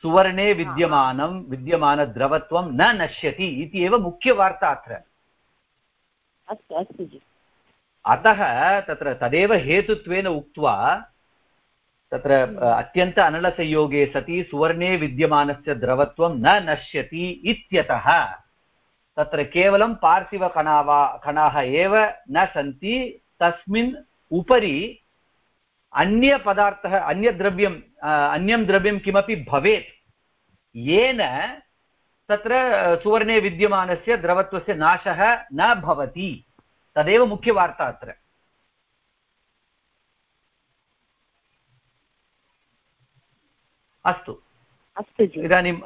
सुवर्णे विद्यमानं विद्यमानद्रवत्वं न नश्यति इति एव मुख्यवार्ता अत्र अस्तु अस्तु जि। अतः तत्र तदेव हेतुत्वेन उक्त्वा तत्र अत्यन्त अनलसंयोगे सति सुवर्णे विद्यमानस्य द्रवत्वं न नश्यति इत्यतः तत्र केवलं पार्थिवकणा वा कणाः एव न सन्ति। तस्मिन् उपरि अन्यपदार्थः अन्यद्रव्यम् अन्यं द्रव्यं किमपि भवेत् येन तत्र सुवर्णे विद्यमानस्य द्रवत्वस्य नाशः न भवति। तदेव मुख्यवार्ता अत्र। अस्तु। अस्तु इदानीम्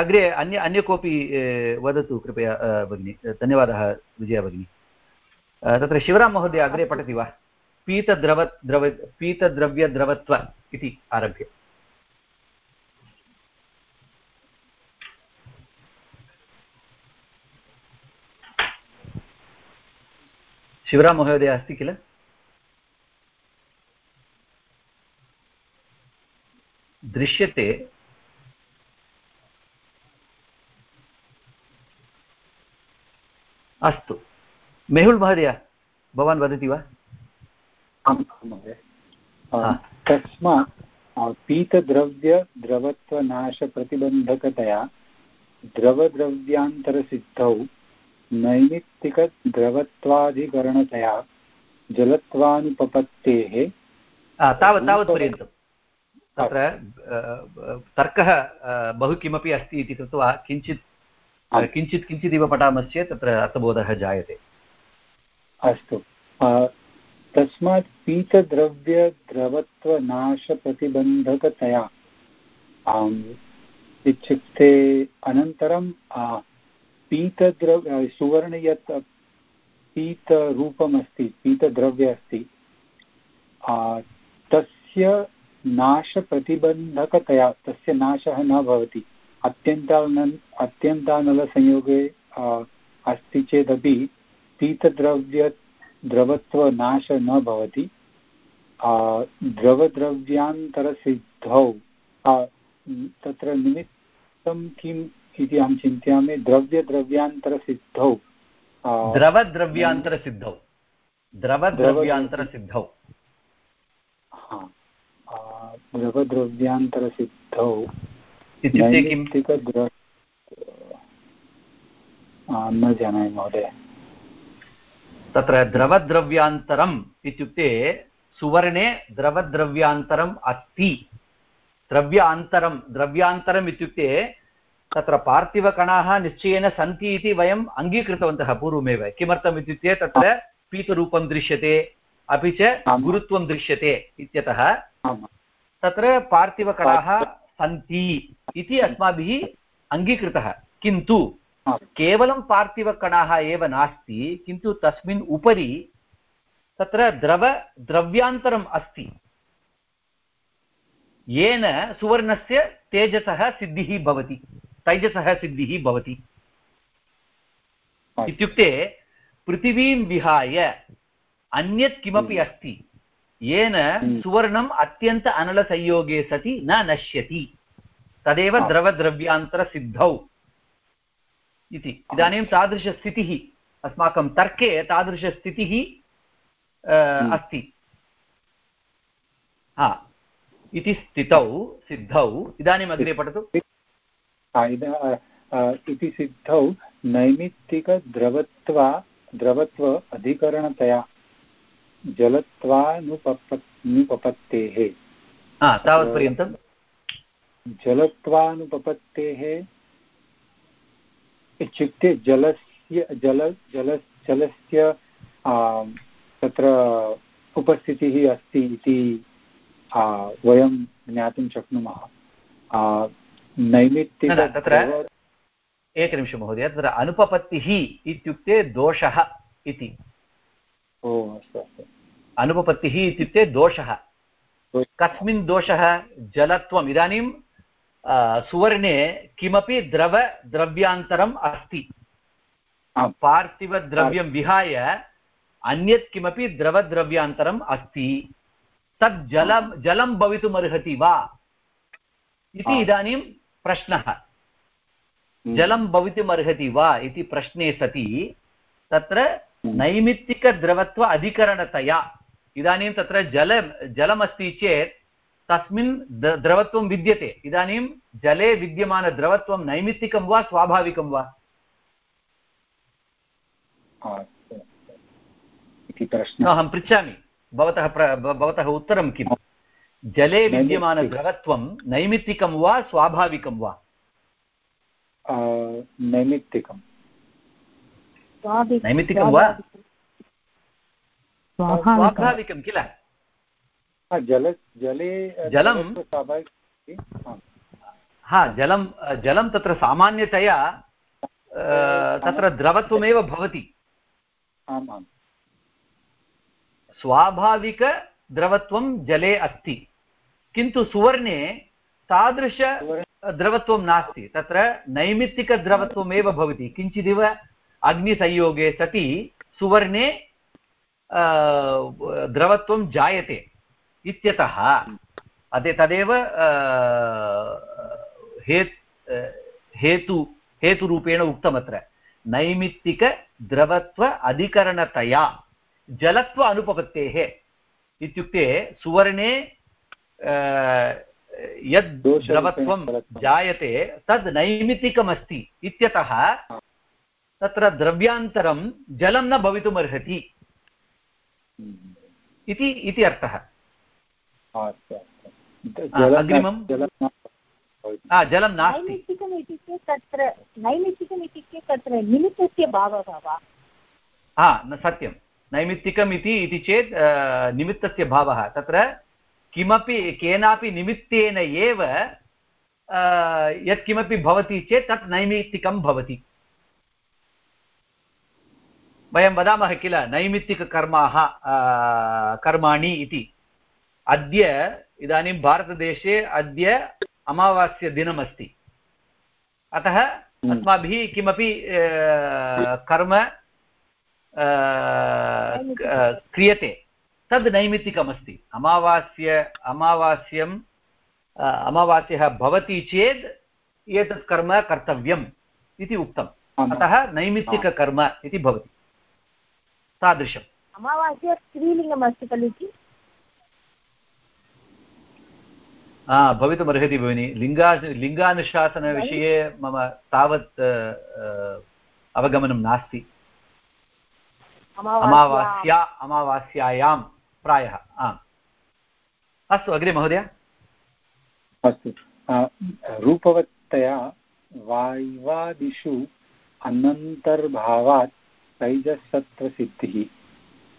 अग्रे अन्य अन्य कोऽपि वदतु कृपया भगिनि। धन्यवादः विजया भगिनी। तत्र शिवराम महोदय अग्रे पठति वा? पीतद्रव, द्रव, पीतद्रव्यद्रवत्व इति आरभ्य। शिवराम महोदय अस्ति किल? दृश्यते। अस्तु। मेहुल् महोदय, भवान् वदति वा? आम् महोदय तस्मात् पीतद्रव्यद्रवत्वनाशप्रतिबन्धकतया द्रवद्रव्यान्तरसिद्धौ नैमित्तिकद्रवत्वाधिकरणतया जलत्वानुपपत्तेः तावत् तावत् पर्यन्तं तत्र तर्कः बहु किमपि अस्ति इति कृत्वा किञ्चित् किञ्चित् किञ्चिदिव पठामश्चेत् तत्र अर्थबोधः जायते। अस्तु। तस्मात् पीतद्रव्यद्रवत्वनाशप्रतिबन्धकतया। आम्, इत्युक्ते अनन्तरं पीतद्रव्य सुवर्ण यत् पीतरूपमस्ति पीतद्रव्य अस्ति तस्य नाशप्रतिबन्धकतया, तस्य नाशः न भवति। अत्यन्तानल् अत्यन्तानलसंयोगे अस्ति चेदपि पीतद्रव्य द्रवत्वनाश न भवति। द्रवद्रव्यान्तरसिद्धौ तत्र निमित्तं किम् इति अहं चिन्तयामि द्रव्यद्रव्यान्तरसिद्धौ द्रवद्रव्यान्तरसिद्धौ द्रवद्रव्यान्तरसिद्धौ द्रवद्रव्यान्तरसिद्धौ इत्युक्ते किं न जानामि महोदय। तत्र द्रवद्रव्यान्तरम् इत्युक्ते सुवर्णे द्रवद्रव्यान्तरम् अस्ति। द्रव्यान्तरं द्रव्यान्तरम् इत्युक्ते तत्र पार्थिवकणाः निश्चयेन सन्ति इति वयम् अङ्गीकृतवन्तः पूर्वमेव। किमर्थम् इत्युक्ते तत्र पीतरूपं दृश्यते अपि च गुरुत्वं दृश्यते इत्यतः तत्र पार्थिवकणाः सन्ति इति अस्माभिः अङ्गीकृतः। किन्तु केवलं पार्थिवकणाः एव नास्ति किन्तु तस्मिन् उपरि तत्र द्रव द्रव्यान्तरम् अस्ति। येन सुवर्णस्य तेजसः सिद्धिः भवति तैजसः सिद्धिः भवति। इत्युक्ते पृथिवीं विहाय अन्यत् किमपि अस्ति येन सुवर्णम् अत्यन्त अनलसंयोगे सति न नश्यति। तदेव द्रवद्रव्यान्तरसिद्धौ। इति। इदानीं तादृशस्थितिः अस्माकं तर्के तादृशस्थितिः अस्ति। हा इति स्थितौ सिद्धौ। इदानीम् अग्रे पठतु। इति सिद्धौ नैमित्तिकद्रवत्वा द्रवत्व अधिकरणतया जलत्वानुपपत्तेः। तावत्पर्यन्तं जलत्वानुपपत्तेः इत्युक्ते जलस्य जल जल जलस्य तत्र उपस्थितिः अस्ति इति वयं ज्ञातुं शक्नुमः। नैमित्तिक तत्र एकनिमिषं महोदय तत्र अनुपपत्तिः इत्युक्ते दोषः इति। ओ अस्तु अस्तु। अनुपपत्तिः इत्युक्ते दोषः कस्मिन् दोषः? जलत्वम्। इदानीं सुवर्णे किमपि द्रव द्रव्यान्तरम् अस्ति। पार्थिवद्रव्यं विहाय अन्यत् किमपि द्रवद्रव्यान्तरम् अस्ति। तत् जलं जलं भवितुमर्हति वा? इति इदानीं प्रश्नः। जलं भवितुमर्हति वा इति प्रश्ने सति। तत्र नैमित्तिकद्रवत्व अधिकरणतया। इदानीं तत्र जल जलमस्ति चेत् तस्मिन् द्रवत्वं विद्यते। इदानीं जले विद्यमानद्रवत्वं नैमित्तिकं वा स्वाभाविकं वा? अहं पृच्छामि। भवतः भवतः उत्तरं किम्? जले विद्यमानद्रवत्वं नैमित्तिकं वा स्वाभाविकं वा? नैमित्तिकं नैमित्तिकं वा? स्वाभाविकं किल? जल जले जलं हा। जलं जलं तत्र सामान्यतया तत्र द्रवत्वमेव भवति। स्वाभाविकद्रवत्वं जले अस्ति। किन्तु सुवर्णे तादृशद्रवत्वं नास्ति। तत्र नैमित्तिकद्रवत्वमेव भवति। किञ्चिदिव अग्निसंयोगे सति सुवर्णे द्रवत्वं जायते। इत्यतः अदे तदेव हे हेतु हेतुरूपेण उक्तमत्र। नैमित्तिकद्रवत्व अधिकरणतया जलत्व अनुपपत्तेः इत्युक्ते सुवर्णे यद् द्रवत्वं जायते तद् नैमित्तिकमस्ति इत्यतः तत्र द्रव्यान्तरं जलं न भवितुमर्हति। इति इति अर्थः। अग्रिमं जलं नास्ति नैमित्तिकम् इत्युक्ते तत्र नैमित्तिकम् इत्युक्ते तत्र निमित्तस्य भावः वा? हा न सत्यं। नैमित्तिकम् इति इति चेत् निमित्तस्य भावः। तत्र किमपि केनापि निमित्तेन एव यत्किमपि भवति चेत् तत् नैमित्तिकं भवति। वयं वदामः किल नैमित्तिककर्माः कर्माणि इति। अद्य इदानीं भारतदेशे अद्य अमावास्यदिनमस्ति अतः हम्म। अस्माभिः किमपि कर्म क्रियते। तद् नैमित्तिकमस्ति। अमावास्य अमावास्यम् अमावास्यः भवति चेत् एतत् कर्म कर्तव्यम् इति उक्तम्। अतः नैमित्तिककर्म इति भवति। तादृशम्। अमावास्या स्त्रीलिङ्गमस्ति खलु इति भवितुमर्हति भगिनि. लिङ्गा लिङ्गानुशासनविषये मम तावत् अवगमनं नास्ति. अमावास्या अमावास्यायां प्रायः आम्. अस्तु अग्रे महोदय. अस्तु. रूपवत्तया वाय्वादिषु अनन्तर्भावात् तैजसत्त्वसिद्धिः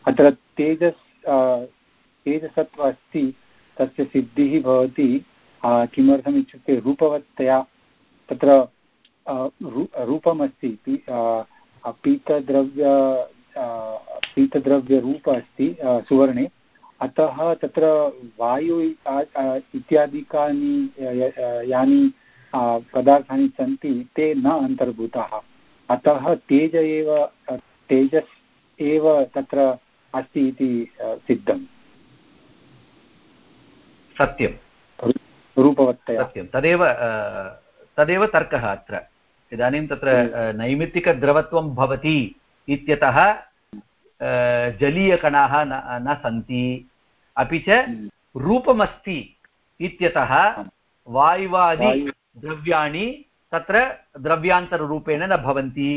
अत्र तेजस् तेजसत्व अस्ति तस्य सिद्धिः भवति किमर्थम् इत्युक्ते रूपवत्तया तत्र रूपमस्ति पीतद्रव्य पीतद्रव्यरूप अस्ति सुवर्णे। अतः तत्र वायु इत्यादिकानि यानि पदार्थानि सन्ति, ते न अन्तर्भूताः। अतः तेज एव, तेजस् एव तत्र अस्ति इति सिद्धम्। सत्यं रूपवत्तया। सत्यं। तदेव तदेव तर्कः अत्र। इदानीं तत्र नैमित्तिकद्रवत्वं भवति इत्यतः जलीयकणाः न न सन्ति। अपि च रूपमस्ति इत्यतः वायुवादि द्रव्याणि तत्र द्रव्यान्तररूपेण न भवन्ति।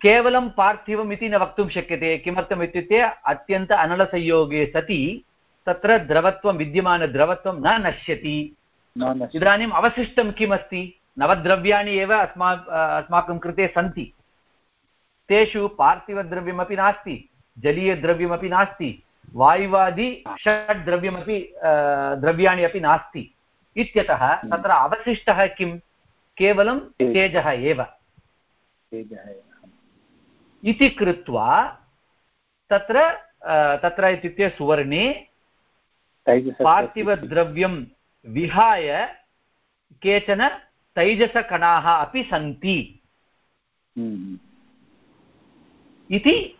केवलं पार्थिवम् इति न वक्तुं शक्यते। किमर्थम् इत्युक्ते अत्यन्त अनलसंयोगे सति। तत्र द्रवत्वं विद्यमानद्रवत्वं न नश्यति। इदानीम् अवशिष्टं किमस्ति? नवद्रव्याणि एव अस्मा अस्माकं कृते सन्ति। तेषु पार्थिवद्रव्यमपि नास्ति जलीयद्रव्यमपि नास्ति वायुवादि षड् द्रव्यमपि द्रव्याणि अपि नास्ति। इत्यतः तत्र अवशिष्टः किं? केवलं तेजः। एव। इति कृत्वा तत्र तत्र इत्युक्ते सुवर्णे पार्थिवद्रव्यं विहाय केचन तैजसकणाः अपि सन्ति। हम्म। इति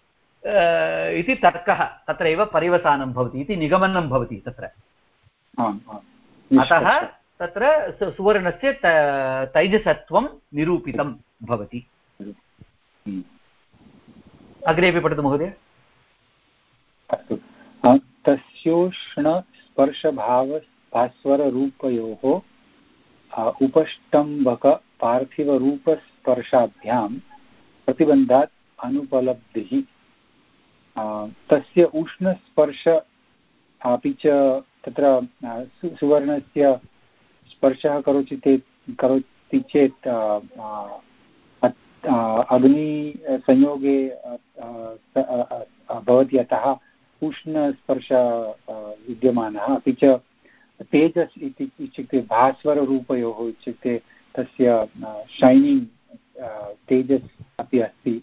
इति तर्कः तत्र एव परिवसानं भवति इति निगमनं भवति तत्र। अतः तत्र सुवर्णस्य तैजसत्वं निरूपितं भवति। हम्म। अग्रेपि पठतु महोदय। अस्तु। तस्योष्णस्पर्शभावभास्वररूपयोः उपष्टम्बकपार्थिवरूपस्पर्शाभ्यां प्रतिबन्धात् अनुपलब्धिः। तस्य उष्णस्पर्श अपि च तत्र सुवर्णस्य स्पर्शः करोति चेत् करोति चेत् अग्निसंयोगे भवति अतः उष्णस्पर्श विद्यमानः अपि च तेजस् इति इत्युक्ते भास्वररूपयोः इत्युक्ते तस्य शैनिङ्ग् तेजस् अपि अस्ति।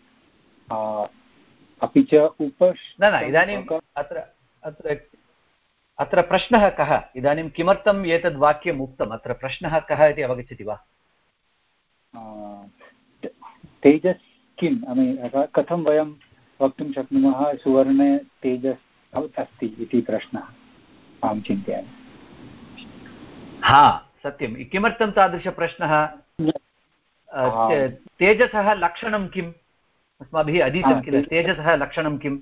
अपि च उप न न इदानीम् अत्र अत्र अत्र प्रश्नः कः? इदानीं किमर्थम् एतद् वाक्यम् उक्तम्? अत्र प्रश्नः कः इति अवगच्छति वा? तेजस् किम्? कथं वयं वक्तुं शक्नुमः? सुवर्णे तेजस् अस्ति इति प्रश्नः। अहं चिन्तयामि। हा सत्यं किमर्थं तादृशप्रश्नः? तेजसः लक्षणं किम्? अस्माभिः अधीतं किल? तेजसः- लक्षणं किम्?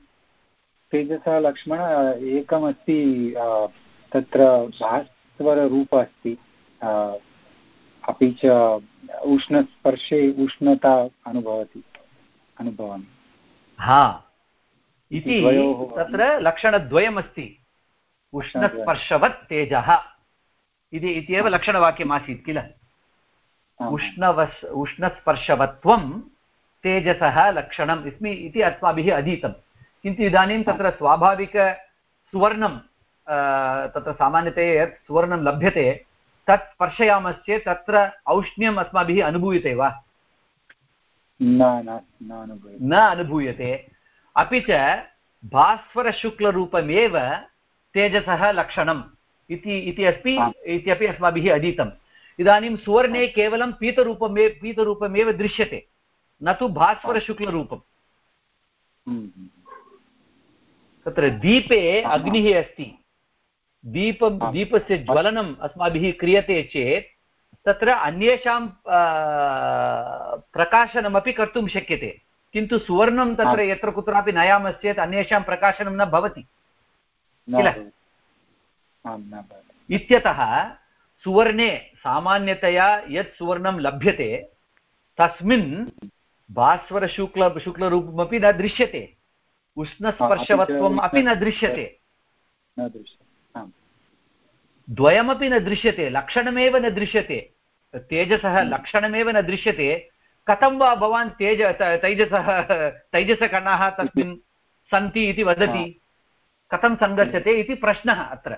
तेजसः लक्ष्मण एकमस्ति तत्र भास्वररूप अस्ति। अपि च उष्णस्पर्शे उष्णता अनुभवति अनुभवामि। हा इति तत्र लक्षणद्वयमस्ति। उष्णस्पर्शवत् तेजः इति इत्येव लक्षणवाक्यमासीत् किल। उष्णवस् उष्णस्पर्शवत्वं तेजसः लक्षणम् इस्मि इति अस्माभिः अधीतं। किन्तु इदानीं तत्र स्वाभाविकसुवर्णं तत्र सामान्यतया यत् सुवर्णं लभ्यते तत् स्पर्शयामश्चेत् तत्र औष्ण्यम् अस्माभिः अनुभूयते वा? न अनुभूयते। अपि च भास्वरशुक्लरूपमेव तेजसः लक्षणम् इति इति अस्ति इत्यपि अस्माभिः अधीतम् इदानीं सुवर्णे केवलं पीतरूपमे पीतरूपमेव दृश्यते न तु भास्वरशुक्लरूपम्। तत्र दीपे। अग्निः अस्ति दीपं। दीपस्य ज्वलनम् अस्माभिः क्रियते चेत् तत्र अन्येषां प्रकाशनमपि कर्तुं शक्यते किन्तु सुवर्णं तत्र। यत्र कुत्रापि नयामश्चेत् अन्येषां प्रकाशनं न भवति। किल? इत्यतः सुवर्णे सामान्यतया यत् सुवर्णं लभ्यते तस्मिन् भास्वरशुक्ल शुक्लरूपमपि न दृश्यते। उष्णस्पर्शवत्वम् अपि न दृश्यते। द्वयमपि न दृश्यते लक्षणमेव न दृश्यते। तेजसः लक्षणमेव न दृश्यते। कथं वा भवान् तेज तैजसः तैजसकणाः तस्मिन् सन्ति इति वदति? कथं सङ्गच्छते इति प्रश्नः अत्र।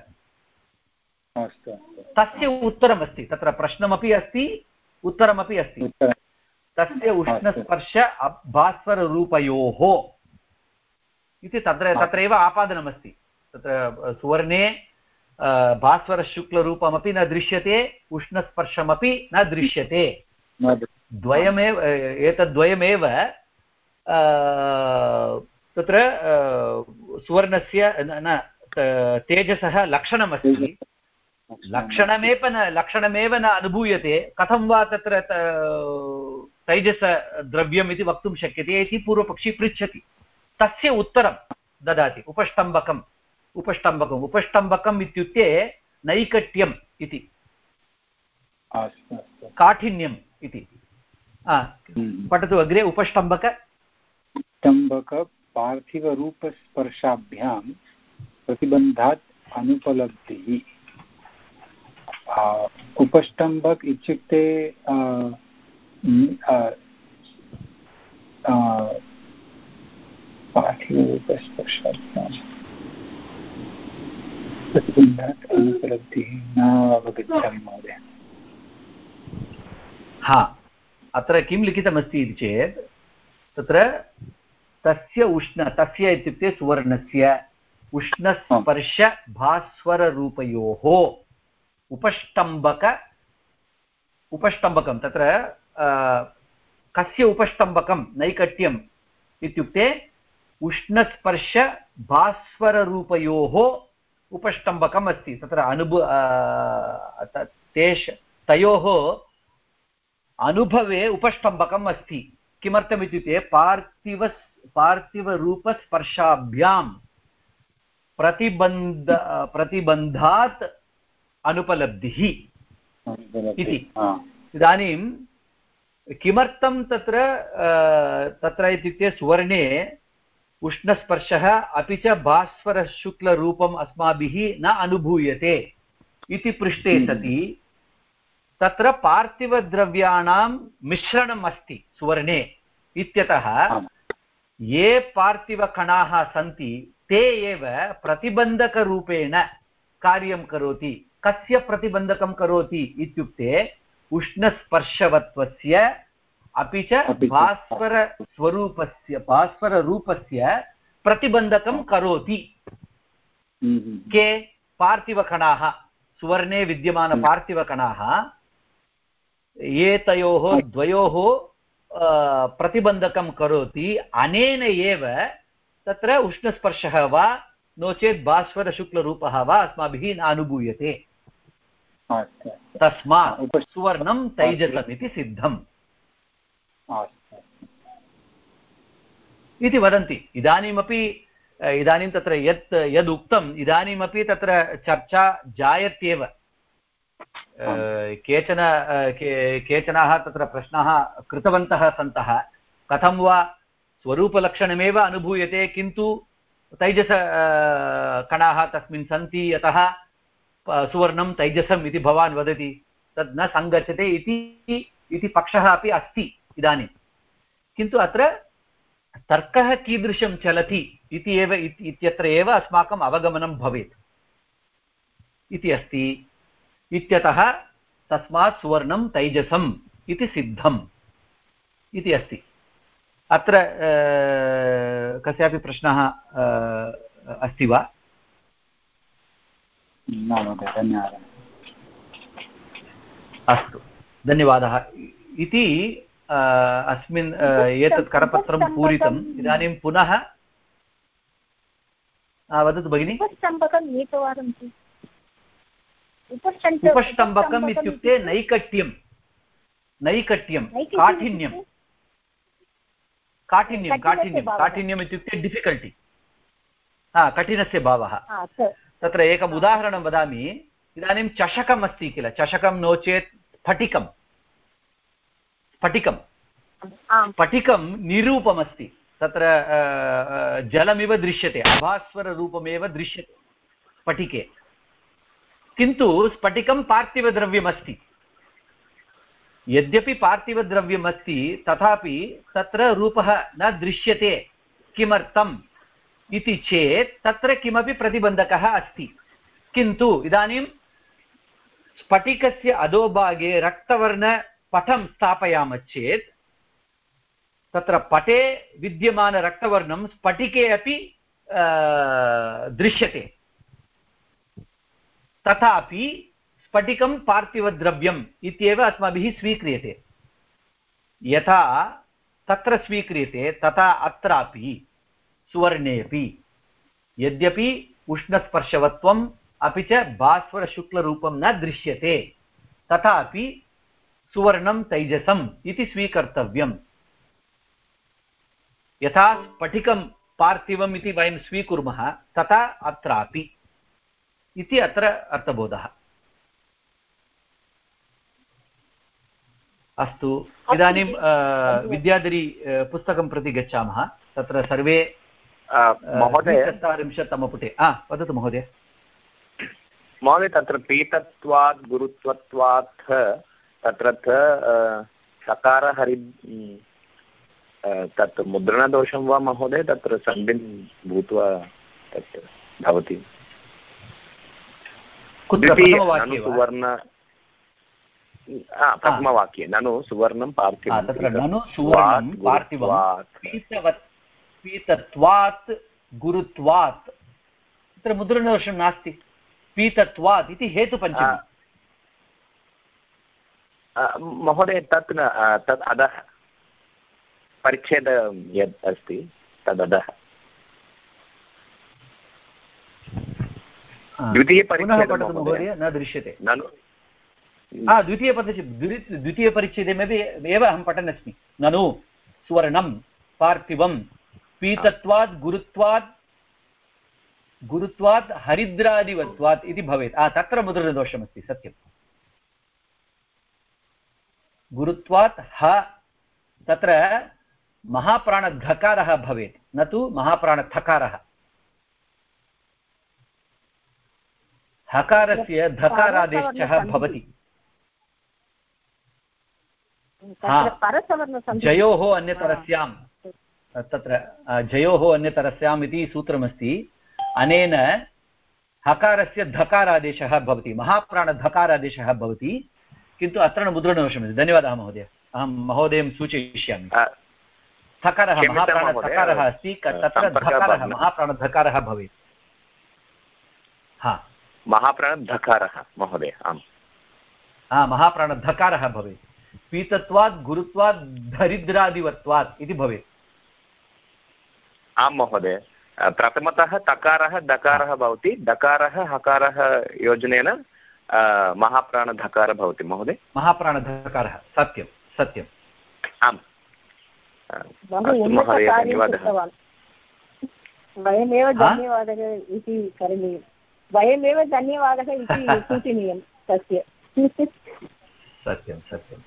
तस्य उत्तरमस्ति तत्र प्रश्नमपि अस्ति उत्तरमपि अस्ति। तस्य उष्णस्पर्श भास्वररूपयोः इति तत्र तत्रैव आपादनमस्ति। तत्र सुवर्णे भास्वरशुक्लरूपमपि न दृश्यते उष्णस्पर्शमपि न दृश्यते। द्वयमेव एतद्द्वयमेव अ, तत्र सुवर्णस्य न तेजसः लक्षणमस्ति। लक्षणमेव न लक्षणमेव न अनुभूयते। कथं वा तत्र तैजसद्रव्यम् इति वक्तुं शक्यते इति पूर्वपक्षी पृच्छति। तस्य उत्तरं ददाति उपष्टम्बकम्। उपष्टम्बकम् उपष्टम्बकम् इत्युक्ते नैकट्यम् इति। काठिन्यम्। इति। हम्म। पठतु अग्रे उपष्टम्बक स्तम्भकपार्थिवरूपस्पर्शाभ्यां प्रतिबन्धात् अनुपलब्धिः। आ, उपष्टम्भक इत्युक्ते पार्थिवरूपस्पर्शाभ्यां प्रतिबन्धात् अनुपलब्धिः। न अवगच्छामि महोदय। हा अत्र किं लिखितमस्ति इति चेत् तत्र तस्य उष्ण तस्य इत्युक्ते सुवर्णस्य उष्णस्पर्शभास्वररूपयोः उपष्टम्बक उपष्टम्बकं तत्र कस्य उपष्टम्बकं नैकट्यम् इत्युक्ते उष्णस्पर्शभास्वररूपयोः उपष्टम्बकम् अस्ति तत्र अ, त- तेष तयोः अनुभवे उपष्टम्बकम् अस्ति किमर्थमित्युक्ते पार्थिव पार्थिवरूपस्पर्शाभ्यां प्रतिबन्ध प्रतिबन्धात् अनुपलब्धिः इति। इदानीं किमर्थं तत्र तत्र इत्युक्ते सुवर्णे उष्णस्पर्शः अपि च भास्वरशुक्लरूपम् अस्माभिः न अनुभूयते इति पृष्टे हम्म। सति तत्र पार्थिवद्रव्याणां मिश्रणम् अस्ति सुवर्णे। इत्यतः ये पार्थिवकणाः सन्ति ते एव प्रतिबन्धकरूपेण कार्यं करोति। कस्य प्रतिबन्धकं करोति इत्युक्ते उष्णस्पर्शवत्वस्य अपि च भास्वरस्वरूपस्य भास्वररूपस्य प्रतिबन्धकं करोति। हम्म, हम्म, के? पार्थिवकणाः सुवर्णे विद्यमानपार्थिवकणाः एतयोः द्वयोः अ, प्रतिबन्धकं करोति। अनेन एव तत्र उष्णस्पर्शः वा नो चेत् भास्वरशुक्लरूपः वा अस्माभिः न अनुभूयते तस्मात् सुवर्णं तैजसम् इति सिद्धम्। इति वदन्ति। इदानीमपि इदानीं तत्र यत् यद् उक्तम् इदानीमपि तत्र चर्चा जायत्येव। केचन केचनाः तत्र प्रश्नाः कृतवन्तः सन्तः। कथं वा? स्वरूपलक्षणमेव अनुभूयते, किन्तु तैजस कणाः तस्मिन् सन्ति, यतः सुवर्णं तैजसम् इति भवान् वदति। तद् न सङ्गच्छते इति इति पक्षः अपि अस्ति, इदानीं। किन्तु अत्र तर्कः कीदृशं चलति इति एव इत्यत्र एव अस्माकम् अवगमनं भवेत्। इति अस्ति। इत्यतः तस्मात् सुवर्णं तैजसम् इति सिद्धम् इति अस्ति। अत्र अ, कस्यापि प्रश्नः अस्ति वा? धन्यवादः। अस्तु धन्यवादः। इति अस्मिन् एतत् करपत्रं पूरितम्। इदानीं पुनः वदतु भगिनि। उपस्तम्भकम् एकवारं उपष्टम्भकम् इत्युक्ते नैकट्यं नैकट्यं काठिन्यं? काठिन्यं काठिन्यं। काठिन्यम्। इत्युक्ते डिफिकल्टि हा कठिनस्य भावः। हा, तत्र एकम् उदाहरणं वदामि। इदानीं चषकम् अस्ति किल? चषकं नो चेत् स्फटिकं स्फटिकं स्फटिकं निरूपमस्ति। तत्र जलमिव दृश्यते। अभास्वररूपमेव दृश्यते स्फटिके। किन्तु स्फटिकं पार्थिवद्रव्यमस्ति। यद्यपि पार्थिवद्रव्यमस्ति, तथापि तत्र रूपः न दृश्यते किमर्थम् इति चेत् तत्र किमपि प्रतिबन्धकः अस्ति। किन्तु इदानीं स्फटिकस्य अधोभागे रक्तवर्णपटं स्थापयामश्चेत्, तत्र पटे विद्यमानरक्तवर्णं स्फटिके अपि दृश्यते। तथापि स्फटिकं पार्थिवद्रव्यम् इत्येव अस्माभिः स्वीक्रियते। यथा तत्र स्वीक्रियते, तथा अत्रापि सुवर्णे अपि यद्यपि उष्णस्पर्शवत्वम् अपि च भास्वरशुक्लरूपं न दृश्यते, तथापि सुवर्णं तैजसम् इति स्वीकर्तव्यम्। यथा स्फटिकं पार्थिवम् इति वयं स्वीकुर्मः, तथा अत्रापि। इति अत्र अर्थबोधः। अस्तु इदानीं विद्याधरी पुस्तकं प्रति गच्छामः। तत्र सर्वे महोदय। चत्वारिंशत्तमपुटे हा वदतु महोदय। महोदय तत्र पीतत्वात् गुरुत्वत्वात् तत्र थ, सकार हरि म्, अ, तत् मुद्रणदोषं वा महोदय? तत्र सन्धिं भूत्वा तत् भवति कुत्र द्वितीय प्रथमवाक्ये ननु वा? सुवर्ण प्रथमवाक्ये ननु सुवर्णं पार्थिवं तत्र ननु सुवर्णं गुरुत्वात्, पार्थिवं पीतत्वात् गुरुत्वात्। तत्र मुद्रणदोषं नास्ति। पीतत्वात् इति हेतुपञ्चमी। महोदय तत् न तत् अधः। परिच्छेद यत् अस्ति तदधः। द्वितीयपरिच्छेदं पुनः पठतु महोदय। न दृश्यते। हा द्वितीयपरिच्छे द्वि- द्वितीयपरिच्छेदमपि एव अहं पठन् अस्मि ननु सुवर्णं पार्थिवं पीतत्वात् गुरुत्वात् गुरुत्वात् हरिद्रादिवत्वात् इति भवेत्। आ तत्र मुद्रणदोषमस्ति सत्यं गुरुत्वात् ह तत्र महाप्राणधकारः भवेत्। न तु महाप्राणथकारः। हकारस्य धकारादेशः भवति। हा। जयोः अन्यतरस्यां तत्र जयोः अन्यतरस्याम् इति सूत्रमस्ति। अनेन हकारस्य धकारादेशः भवति। महाप्राणधकारादेशः भवति। किन्तु अत्र न मुद्रणदोषमस्ति धन्यवादः महोदय। अहं महोदयं सूचयिष्यामि। थकारः महाप्राणधकारः। अस्ति। तत्र धकारः। महाप्राणधकारः भवेत्। हा। महाप्राणधकारः महोदय आम्। हा महाप्राणधकारः भवेत्। पीतत्वात् गुरुत्वात् दरिद्रादिवत्वात् इति भवेत्। आं महोदय। प्रथमतः तकारः दकारः भवति। दकारः हकारः योजनेन महाप्राणधकारः भवति महोदय। महाप्राणधकारः सत्यं सत्यम् आम्। महोदय धन्यवादः। वयमेव धन्यवादः इति करणीयं वयमेव धन्यवादः इति (laughs) सूचनीयं तस्य। सत्यं सत्यम्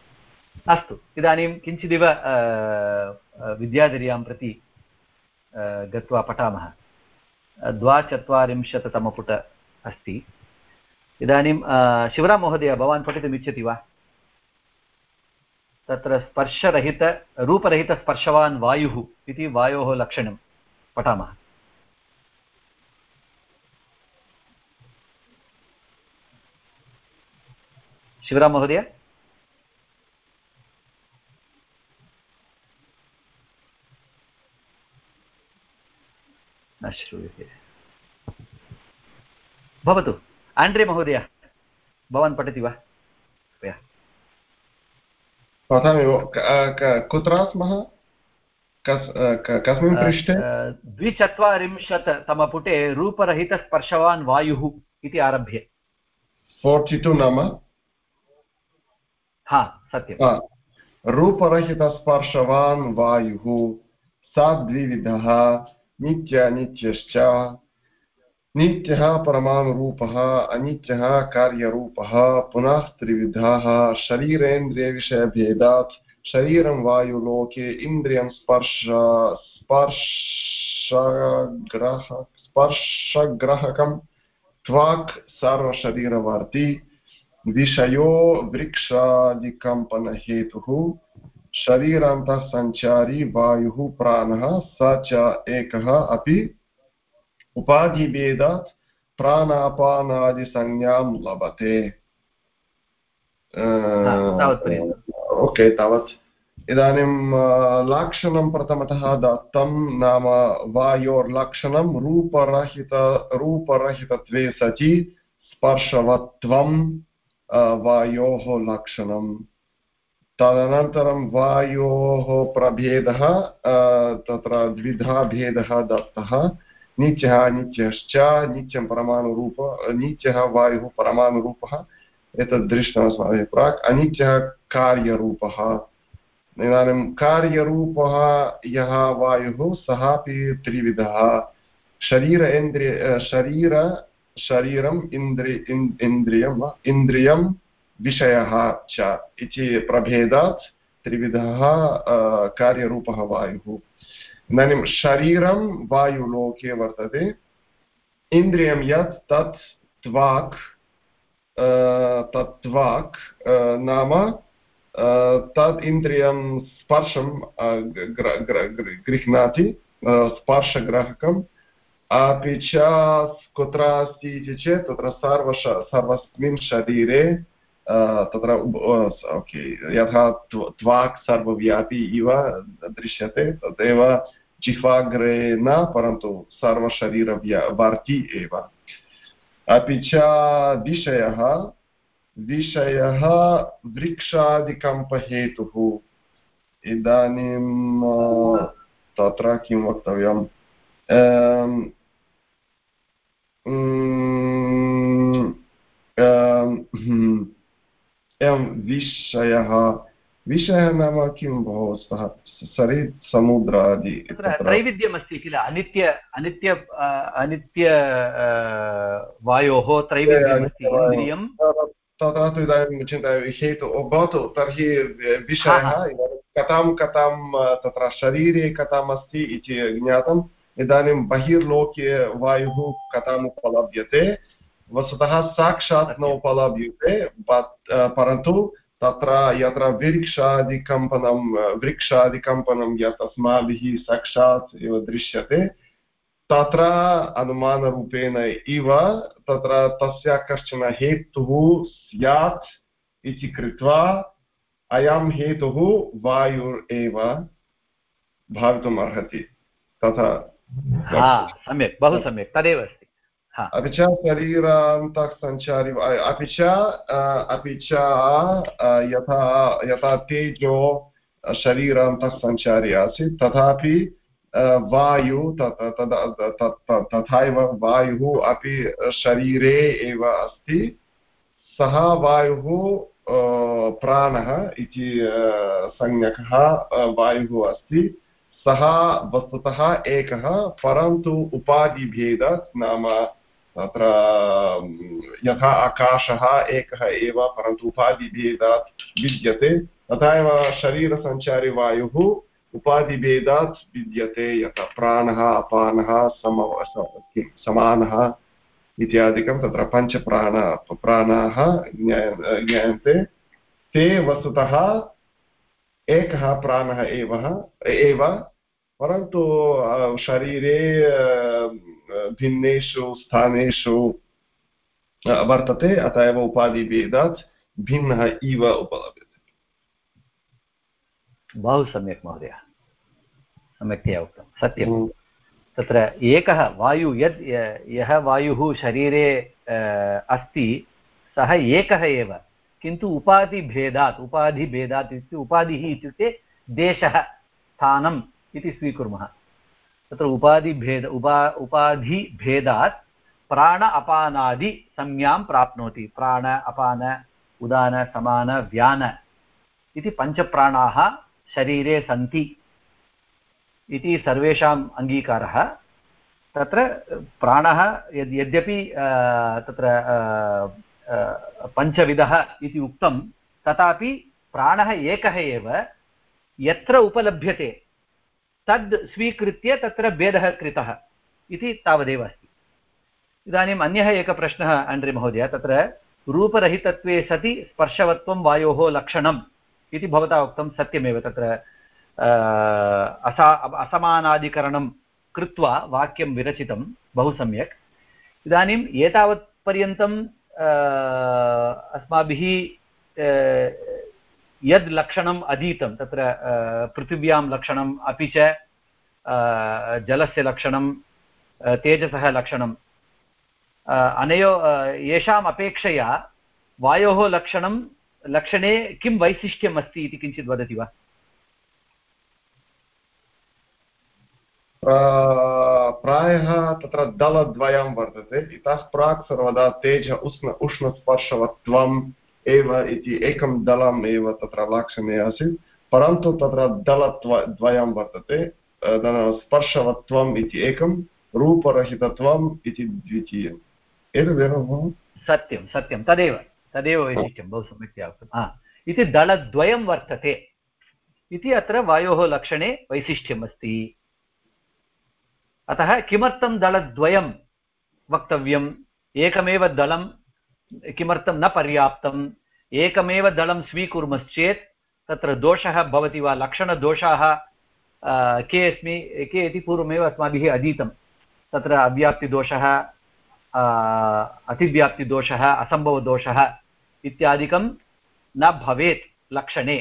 अस्तु इदानीं किञ्चिदिव विद्याधर्यां प्रति गत्वा पठामः। द्वाचत्वारिंशत्तमपुट अस्ति। इदानीं शिवराममहोदय भवान् पठितुमिच्छति वा? तत्र स्पर्शरहित रूपरहितस्पर्शवान् वायुः इति वायोः लक्षणं पठामः। शिवराममहोदय न श्रूयते। भवतु। आण्ड्रे महोदय भवान् पठति वा? कृपया। पठामि कुत्र स्मः कस्मिन् पृष्ठे? द्विचत्वारिंशत् तमपुटे रूपरहितस्पर्शवान् वायुः इति आरभ्य। फोर्टि टु नाम। हा सत्यं रूपरहितस्पर्शवान् वायुः, सा द्विविधः नित्यनित्यश्च नित्यः परमाणुरूपः अनित्यः कार्यरूपः, पुनः त्रिविधाः, शरीरेन्द्रियविषयभेदात्, शरीरं वायुलोके इन्द्रियं स्पर्श, स्पर्शग्रह, स्पर्शग्राहकं त्वाक् सर्वशरीरवर्ती विषयो वृक्षादिकम्पनहेतुः शरीरान्तः सञ्चारी वायुः प्राणः स च एकः अपि उपाधिभेदात् प्राणापानादिसंज्ञां लभते। ओके तावत्। इदानीं लक्षणं प्रथमतः दत्तं नाम वायोर्लक्षणं रूपरहित रूपरहितत्वे सचि स्पर्शवत्वं वायोः लक्षणम्। तदनन्तरं वायोः प्रभेदः तत्र द्विधा भेदः दत्तः। नित्यः नित्यश्च नित्यं परमाणुरूप नित्यः वायुः परमाणुरूपः। एतत् दृष्टमस्माभिः प्राक्। अनित्यः कार्यरूपः। इदानीं कार्यरूपः, यः वायुः, सः अपि त्रिविधः। शरीर इन्द्रिय, शरीर शरीरम् इन्द्रि इन्द्रियम् इन्द्रियं विषयः च इति प्रभेदात् त्रिविधः कार्यरूपः वायुः। इदानीं शरीरं वायुलोके वर्तते। इन्द्रियं यत्, तत्, त्वाक् तत्त्वाक् नाम तद् इन्द्रियं स्पर्शं गृह्णाति स्पर्शग्राहकम् अपि च कुत्र अस्ति इति चेत् तत्र सर्वश सर्वस्मिन् शरीरे तत्र ओके यथा त्वाक् सर्वव्यापी इव दृश्यते तदेव जिह्वाग्रे न परन्तु सर्वशरीरव्या वर्ति एव अपि च विषयः विषयः वृक्षादिकम्पहेतुः इदानीं तत्र किं वक्तव्यम् एवं विषयः विषयः नाम किं भो? सः सरि समुद्रादि त्रैविध्यमस्ति किल? अनित्य अनित्य अनित्य वायोः त्रैविध्यमस्ति इन्द्रियं तथा तु इदानीं चिन्तयामि हेतु भवतु तर्हि विषयः कथां कथां तत्र शरीरे कथाम् अस्ति इति ज्ञातम्। इदानीं बहिर्लोके वायुः कथाम् उपलभ्यते वस्तुतः साक्षात् न उपलभ्यते परन्तु तत्र यत्र वृक्षादिकम्पनं वृक्षादिकम्पनं यत् अस्माभिः साक्षात् एव दृश्यते तत्र अनुमानरूपेण इव तत्र तस्य कश्चन हेतुः स्यात् इति कृत्वा अयं हेतुः वायुरेव भवितुम् अर्हति। तथा सम्यक् बहु सम्यक् तदेव अस्ति। अपि च शरीरान्तः सञ्चारि अपि च अपि च यथा यथा तेजो शरीरान्तः सञ्चारी आसीत् तथापि वायु तथैव वायुः अपि शरीरे एव अस्ति। सः वायुः प्राणः इति संज्ञकः वायुः अस्ति। सः वस्तुतः एकः परन्तु उपाधिभेदात् नाम तत्र यथा आकाशः एकः एव परन्तु उपाधिभेदात् विद्यते। तथा एव शरीरसञ्चारी वायुः उपाधिभेदात् विद्यते यथा प्राणः, अपानः, सम समानः इत्यादिकं तत्र पञ्चप्राण, प्राणाः ज्ञायन्ते। ते वस्तुतः एकः प्राणः एव एव परन्तु शरीरे भिन्नेषु स्थानेषु वर्तते अत एव उपाधिभेदात् भिन्नः इव उपलभ्यते। बहु सम्यक् महोदय। सम्यक्तया उक्तं। सत्यं। तत्र एकः वायु यद् यः वायुः शरीरे अस्ति सः एकः एव। किन्तु उपाधिभेदात् उपाधिभेदात् इत्युक्ते उपाधिः इत्युक्ते देशः स्थानम् इति स्वीकुर्मः। तत्र उपाधिभेद, उपा, उपाधिभेदात् प्राण अपानादि प्राप्नोति। प्राण, अपान, उदान, समान, व्यान इति पञ्चप्राणाः शरीरे सन्ति इति सर्वेषाम् अङ्गीकारः। तत्र प्राणः यद्, यद्यपि तत्र पञ्चविधः इति उक्तं, तथापि प्राणः एकः एव यत्र उपलभ्यते तद् स्वीकृत्य तत्र भेदः कृतः इति तावदेव अस्ति। इदानीम् अन्यः एकः प्रश्नः, आण्ड्रे महोदय, तत्र रूपरहितत्वे सति स्पर्शवत्वं वायोः लक्षणम् इति भवता उक्तं सत्यमेव। तत्र असा, असमानादिकरणं कृत्वा वाक्यं विरचितं बहु सम्यक्। इदानीम् एतावत्पर्यन्तं अस्माभिः यद् लक्षणम् अधीतं तत्र पृथिव्यां लक्षणम् अपि च जलस्य लक्षणं तेजसः लक्षणम्। अनयो येषाम् अपेक्षया वायोः लक्षणं लक्षणे किं वैशिष्ट्यम् अस्ति इति किञ्चित् वदति वा? प्रायः तत्र दलद्वयं वर्तते। इतः प्राक् सर्वदा तेज, उष्ण, उष्णस्पर्शवत्वम् एव इति एकं दलम् एव तत्र लक्षणे आसीत् परन्तु तत्र दलद्वयं वर्तते स्पर्शवत्वम् इति एकं रूपरहितत्वम् इति द्वितीयम् एतदेव सत्यं सत्यं तदेव तदेव वैशिष्ट्यं बहु सम्यक्तया उक्तं इति दलद्वयं वर्तते इति अत्र वायोः लक्षणे वैशिष्ट्यम् अस्ति अतः किमर्थं दलद्वयं वक्तव्यम् एकमेव दलं किमर्थं न पर्याप्तम्? एकमेव दलं स्वीकुर्मश्चेत् तत्र दोषः भवति वा? लक्षणदोषाः के अस्मि, के इति पूर्वमेव अस्माभिः अधीतं। तत्र अव्याप्तिदोषः अतिव्याप्तिदोषः, असम्भवदोषः इत्यादिकं न भवेत् लक्षणे।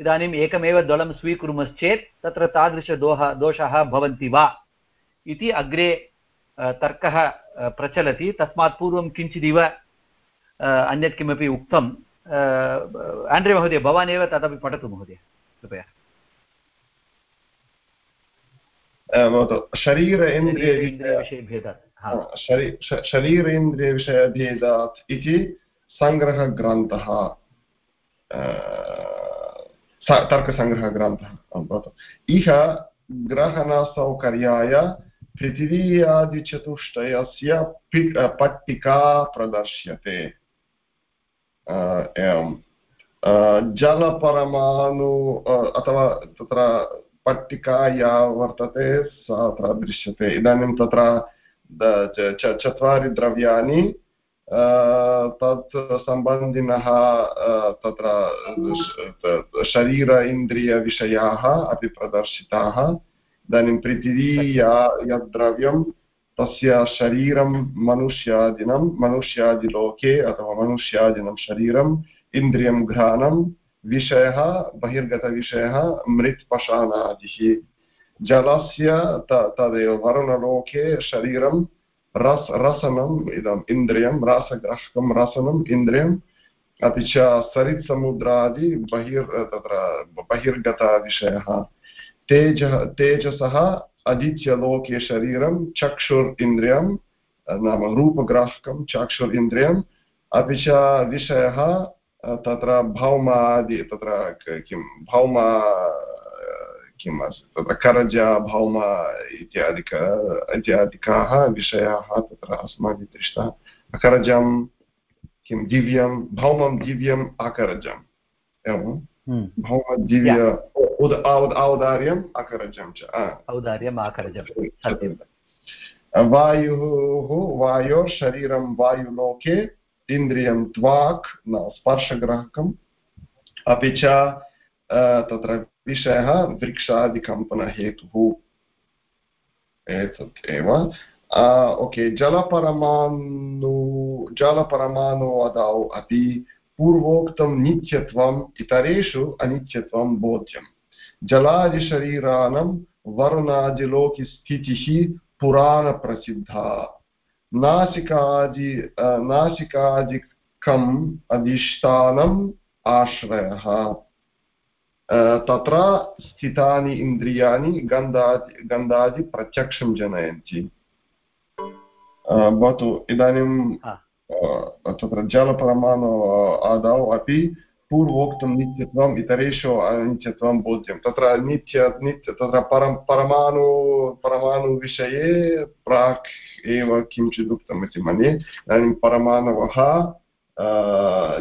इदानीम् एकमेव दलं स्वीकुर्मश्चेत् तत्र तादृशदोः दोषाः भवन्ति वा? इति अग्रे तर्कः प्रचलति। तस्मात् पूर्वं किञ्चिदिव अन्यत् किमपि उक्तम् आण्ड्रे महोदय भवान् एव तदपि पठतु महोदय कृपया। शरीर इन्द्रियविषयभेदात् शरीरेन्द्रियविषयभेदात् इति सङ्ग्रहग्रन्थः तर्कसङ्ग्रहग्रन्थः भवतु। इह ग्रहणसौकर्याय पृथिवीयादिचतुष्टयस्य पट्टिका प्रदर्श्यते। एवं जलपरमाणु अथवा तत्र पट्टिका या वर्तते सा अत्र दृश्यते इदानीं तत्र चत्वारि द्रव्याणि तत् सम्बन्धिनः तत्र शरीर इन्द्रियविषयाः अपि प्रदर्शिताः इदानीं पृथिवी या यद् द्रव्यं तस्य शरीरं मनुष्यादिनं मनुष्यादिलोके अथवा मनुष्यादिनं शरीरम्, इन्द्रियं घ्राणं, विषयः, बहिर्गतविषयः, मृत्पशानादिः। जलस्य तदेव वरुणलोके शरीरं, रस, रसनम् इदम्, इन्द्रियं, रासग्राहकं, रसनम्, इन्द्रियम्, अपि च सरित्समुद्रादि, बहिर्, तत्र बहिर्गतविषयः। तेजः, तेजसः अदित्यलोके शरीरं चक्षुर् इन्द्रियं नाम रूपग्राहकं चक्षुर् इन्द्रियम् अपि च विषयः, तत्र भौमादि, तत्र किं भौम, किम् अस्ति तत्र करज, भौम इत्यादिक, इत्यादिकाः विषयाः तत्र अस्माभिः दृष्टाः। अकरजं किं, दिव्यं, भौमं, दिव्यम् अकरजम् एवं। उद औदार्यम् अकरजं च औदार्यम् आकरजं सत्यं वायुः वायोर्शरीरं वायुलोके इन्द्रियं त्वाक् न स्पर्शग्राहकम् अपि च तत्र विषयः वृक्षादिकम्पनहेतुः एतत् एव ओके जलपरमाणु जलपरमाणु अदौ अपि पूर्वोक्तं नित्यत्वम् इतरेषु अनित्यत्वं बोध्यम् जलादिशरीराणां वरुणादिलोकिस्थितिः पुराणप्रसिद्धा। नासिकादि नासिकादिकम् अधिष्ठानम् आश्रयः। तत्र स्थितानि इन्द्रियाणि गन्धादि गन्धादिप्रत्यक्षं जनयन्ति। भवतु, इदानीं तत्र जलपरमाणु आदौ अपि पूर्वोक्तं नित्यत्वम् इतरेषु अनित्यत्वं बोध्यं तत्र नित्य नित्य तत्र परं परमाणु परमाणुविषये प्राक् एव किञ्चित् उक्तम् इति मन्ये इदानीं परमाणवः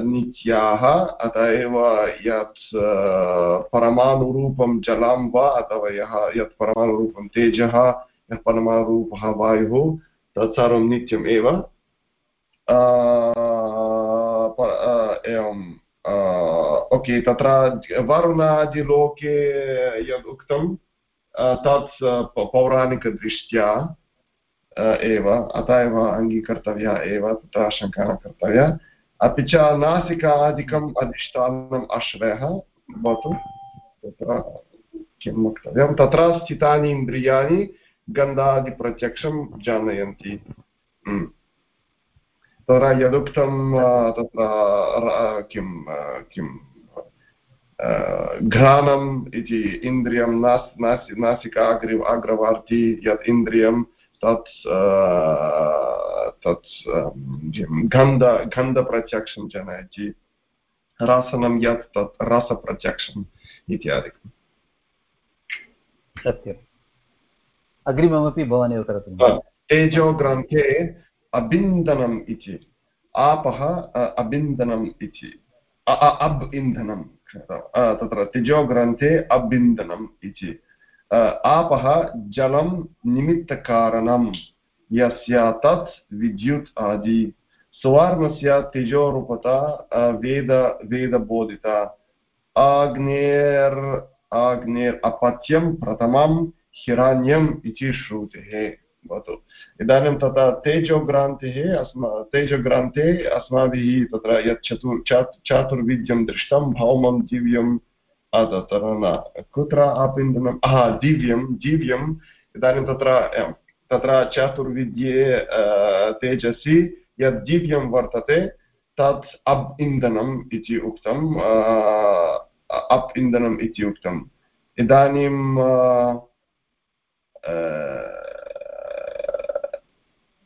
नित्याः अत एव यत् परमाणुरूपं जलं वा अथवा यः यत् परमाणुरूपं तेजः यत् परमाणुरूपः वायुः तत्सर्वं नित्यम् एव एवं ओके तत्र वरुणादिलोके यद् उक्तं तत् पौराणिकदृष्ट्या एव अतः एव अङ्गीकर्तव्या एव तत्र शङ्का न कर्तव्या अपि च नासिकादिकम् अधिष्ठानम् आश्रयः भवतु तत्र किं वक्तव्यं तत्र स्थितानि इन्द्रियाणि गन्धादिप्रत्यक्षं जानयन्ति। तत्र यदुक्तं तत्र किं किं घ्राणम् इति इन्द्रियं नास् नासि नासिका अग्रि अग्रवर्ति यत् इन्द्रियं तत् तत् गन्ध गन्धप्रत्यक्षं जनयति रसनं यत् तत् रसप्रत्यक्षम् इत्यादिकम् सत्यम् अग्रिममपि भवानेव करोतु तेजोग्रन्थे अबिन्दनम् इति। आपः अबिन्दनम् इति। अब् इन्धनं तत्र तेजोग्रन्थे अबिन्दनम् इति। आपः जलं निमित्तकारणं यस्य तत् विद्युत् आदि। सुवर्णस्य तेजोरूपता वेद, वेदबोधिता। आग्नेर् आग्नेर् अपत्यं प्रथमं हिरण्यम् इति श्रुतेः। भवतु। इदानीं तथा तेजोग्रान्तेः अस्मा, तेजोग्रान्ते अस्माभिः तत्र यत् चतुर् चातुर्विद्यं दृष्टं, भौमं दिव्यं तत्र न। कुत्र आपिन्दनं? हा दिव्यं दिव्यम् इदानीं तत्र तत्र चतुर्विद्ये तेजसि, यद् दिव्यं वर्तते, तत् अब् इन्धनम् इति उक्तम् अप् इन्धनम् इति उक्तम्। इदानीं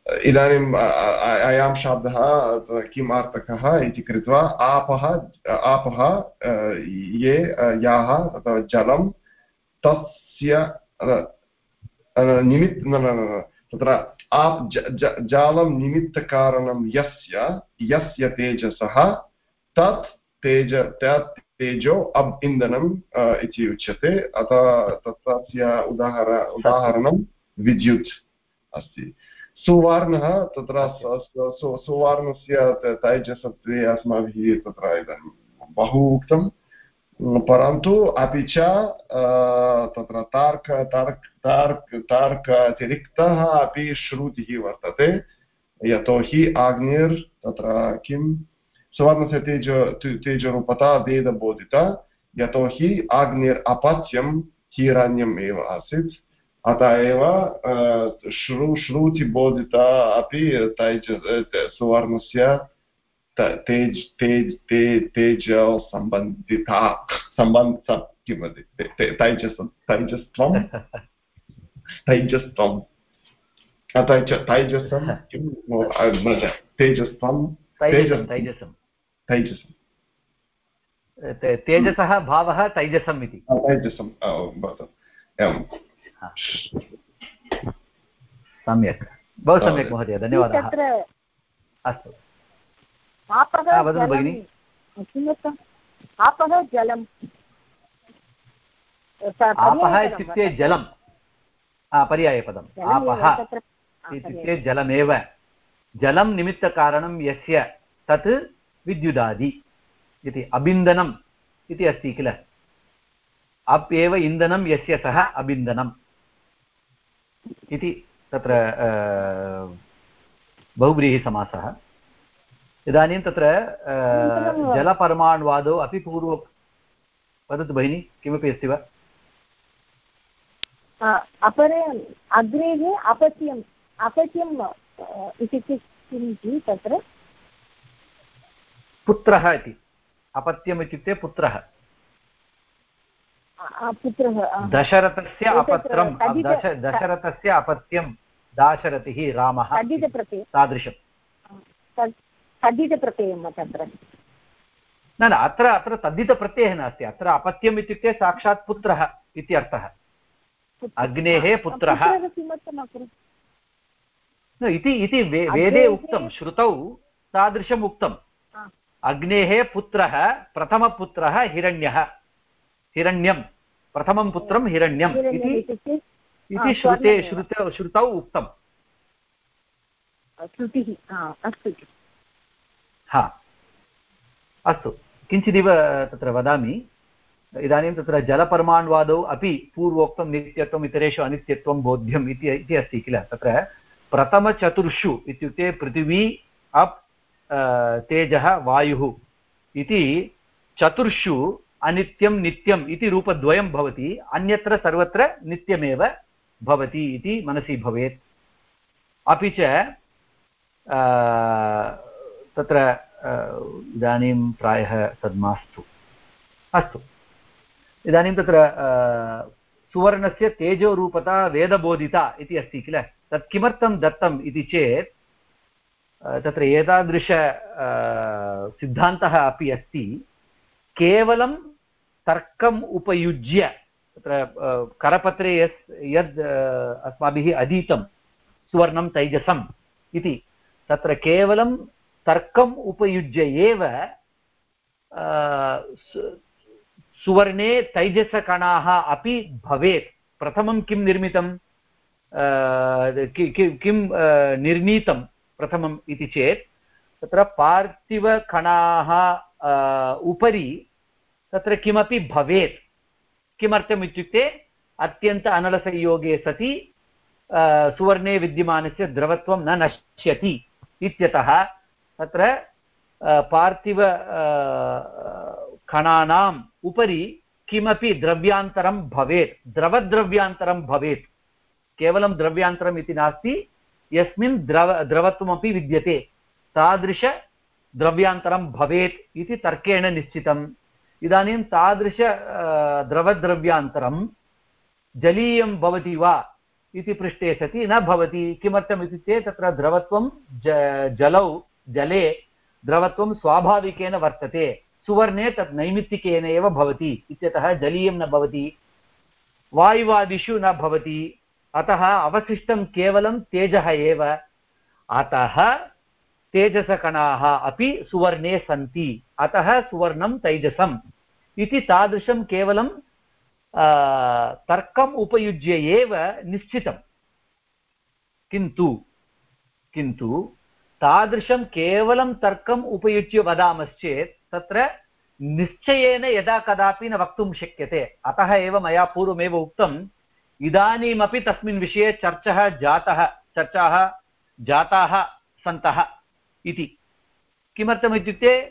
इदानीम् अयं शब्दः किम् अर्थकः इति कृत्वा आपः आपः ये याः अथवा जलं तस्य निमित्, न तत्र आप् जालं निमित्तकारणं यस्य यस्य तेजसः, तत् तेज, तत् तेजो अब् इन्धनम् इति उच्यते। अतः तस्य उदाहर, उदाहरणं विद्युत् अस्ति। सुवर्णः तत्र सुवर्णस्य तैजसत्वे अस्माभिः तत्र इदानीं बहु उक्तं। परन्तु अपि च तत्र तार्क तार्क तार्क तार्क अतिरिक्तः अपि श्रुतिः वर्तते। यतोहि आग्निर् तत्र किं? सुवर्णस्य तेज तेजरूपता वेदबोधिता। यतोहि आग्निर् अपत्यं हिरण्यम् एव आसीत्। अत एव श्रु श्रुतिबोधिता अपि तैज सुवर्णस्य तेज् तेज् ते तेज सम्बन्धिता सम्बन्ध किं वदति तैजस् तैजस्त्वं तैजस्त्वं तैजसं किं तेजस्त्वं तैजसं तैजसं तैजसं तेजसः भावः तैजसम् इति तैजसं एवं सम्यक्। बहु सम्यक् महोदय धन्यवादः। अस्तु। आपः वदतु भगिनि। किमर्थम् आपः जलं। प- आपः इत्युक्ते जलं। पर्यायपदम्। आपः इत्युक्ते जलमेव। जलं निमित्तकारणं यस्य तत् विद्युदादि इति अबिन्दनम् इति अस्ति किल? अप् एव इन्धनं यस्य सः अबिन्दनम्। इति तत्र बहुव्रीहिसमासः इदानीं तत्र जलपरमाण्वादौ अपि पूर्व वदतु भगिनि किमपि अस्ति वा? अपरे अग्रेः अपत्यम् अपत्यम् इत्युक्ते किं जि तत्र? पुत्रः इति। अपत्यम् इत्युक्ते पुत्रः। पुत्रः दशरथस्य अपत्रं दशरथस्य अपत्यं दाशरथिः रामः तादृशं। तद्धितप्रत्ययं वा तत्र? न न अत्र अत्र तद्धितप्रत्ययः नास्ति। अत्र अपत्यम् इत्युक्ते साक्षात् पुत्रः इत्यर्थः अग्नेः पुत्रः। इति इति वेदे उक्तं श्रुतौ तादृशम् उक्तम् अग्नेः पुत्रः प्रथमपुत्रः हिरण्यः। हिरण्यं प्रथमं पुत्रं हिरण्यम् इति इति श्रुते। श्रुतौ श्रुतौ उक्तम्। श्रुतिः हा अस्तु हा अस्तु। किञ्चिदिव तत्र वदामि इदानीं तत्र जलपरमाण्वादौ अपि पूर्वोक्तं नित्यत्वम् इतरेषु अनित्यत्वं बोध्यम् इति इति अस्ति किल? तत्र प्रथमचतुर्षु इत्युक्ते पृथिवी अप् तेजः वायुः इति चतुर्षु अनित्यं नित्यम् इति रूपद्वयं भवति, अन्यत्र सर्वत्र नित्यमेव भवति इति मनसि भवेत्। अपि च तत्र इदानीं प्रायः तद् मास्तु अस्तु। इदानीं तत्र सुवर्णस्य तेजोरूपता वेदबोधिता इति अस्ति किल? तत् किमर्थं दत्तम् इति चेत् तत्र एतादृश सिद्धान्तः अपि अस्ति। केवलं तर्कम् उपयुज्य, तत्र करपत्रे यस्, यद् अस्माभिः अधीतं, सुवर्णं तैजसम् इति, तत्र केवलं तर्कम् उपयुज्य एव सुवर्णे तैजसकणाः अपि भवेत्। प्रथमं किं निर्मितं? कि- निर्णीतं प्रथमम् इति चेत्, तत्र पार्थिवकणाः उपरि तत्र किमपि भवेत्। किमर्थम् इत्युक्ते अत्यन्त अनलसंयोगे सति सुवर्णे विद्यमानस्य द्रवत्वं न नश्यति इत्यतः तत्र पार्थिव कणानाम् उपरि किमपि द्रव्यान्तरं भवेत्। द्रवद्रव्यान्तरं भवेत्। केवलं द्रव्यान्तरम् इति नास्ति, यस्मिन् द्रव, द्रवत्वमपि विद्यते। तादृशद्रव्यान्तरं भवेत् इति तर्केण निश्चितम्। इदानीं तादृश द्रवद्रव्यान्तरं जलीयं भवति वा इति पृष्टे सति न भवति। किमर्थम् इत्युक्ते तत्र द्रवत्वं ज, जलौ, जले द्रवत्वं स्वाभाविकेन वर्तते। सुवर्णे तत् नैमित्तिकेन एव भवति, इत्यतः जलीयं न भवति। वायुवादिषु न भवति। अतः अवशिष्टं केवलं तेजः एव। अतः तेजसकणाः अपि सुवर्णे सन्ति। अतः सुवर्णं तैजसम्। इति तादृशं केवलं तर्कम् उपयुज्य एव निश्चितं किन्तु किन्तु तादृशं केवलं तर्कम् उपयुज्य वदामश्चेत् तत्र निश्चयेन यदा कदापि न वक्तुं शक्यते। अतः एव मया पूर्वमेव उक्तम्, इदानीमपि तस्मिन् विषये चर्चः जातः, चर्चाः जाताः सन्तः। इति। किमर्थमित्युक्ते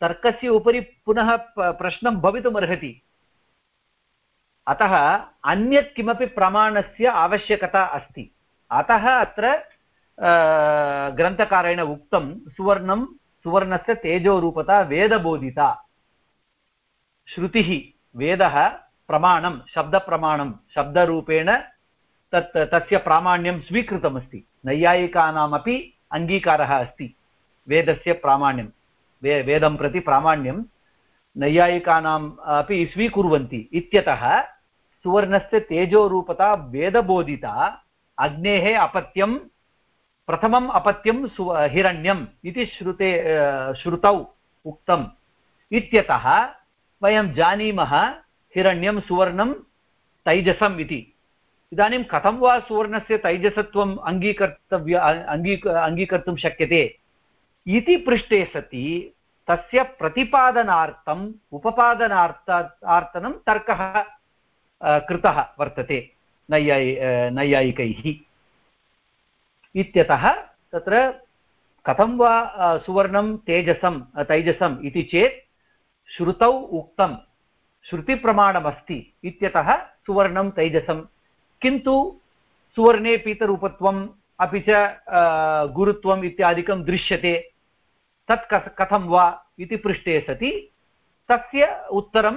तर्कस्य उपरि पुनः प्रश्नं भवितुमर्हति। अतः अन्यत् किमपि प्रमाणस्य आवश्यकता अस्ति। अतः अत्र ग्रन्थकारेण उक्तं सुवर्णं, सुवर्णस्य तेजोरूपता वेदबोधिता। श्रुतिः, वेदः प्रमाणं, शब्दप्रमाणं, शब्दरूपेण तत्, तस्य प्रामाण्यं स्वीकृतमस्ति। नैयायिकानामपि अङ्गीकारः अस्ति। वेदस्य प्रामाण्यं, वे, वेदं प्रति प्रामाण्यं नैयायिकानाम् अपि स्वीकुर्वन्ति। इत्यतः सुवर्णस्य तेजोरूपता वेदबोधिता अग्नेः अपत्यं, प्रथमम् अपत्यं सु, हिरण्यम् इति श्रुते श्रुतौ उक्तम्। इत्यतः वयं जानीमः हिरण्यं सुवर्णं तैजसम् इति। इदानीं कथं वा सुवर्णस्य तैजसत्वम् अङ्गीकर्तव्य अङ्गी अङ्गीकर्तुं शक्यते? इति पृष्टे सति तस्य प्रतिपादनार्थम् उपपादनार्थ आर्तनं तर्कः कृतः वर्तते नैयायि नैयायिकैः। इत्यतः तत्र कथं वा सुवर्णं, तेजसं तैजसम् इति चेत् श्रुतौ उक्तं श्रुतिप्रमाणमस्ति इत्यतः सुवर्णं, तैजसं। किन्तु सुवर्णे पीतरूपत्वम् अपि च गुरुत्वम् इत्यादिकं दृश्यते। तत् कथं वा इति पृष्टे सति। तस्य उत्तरं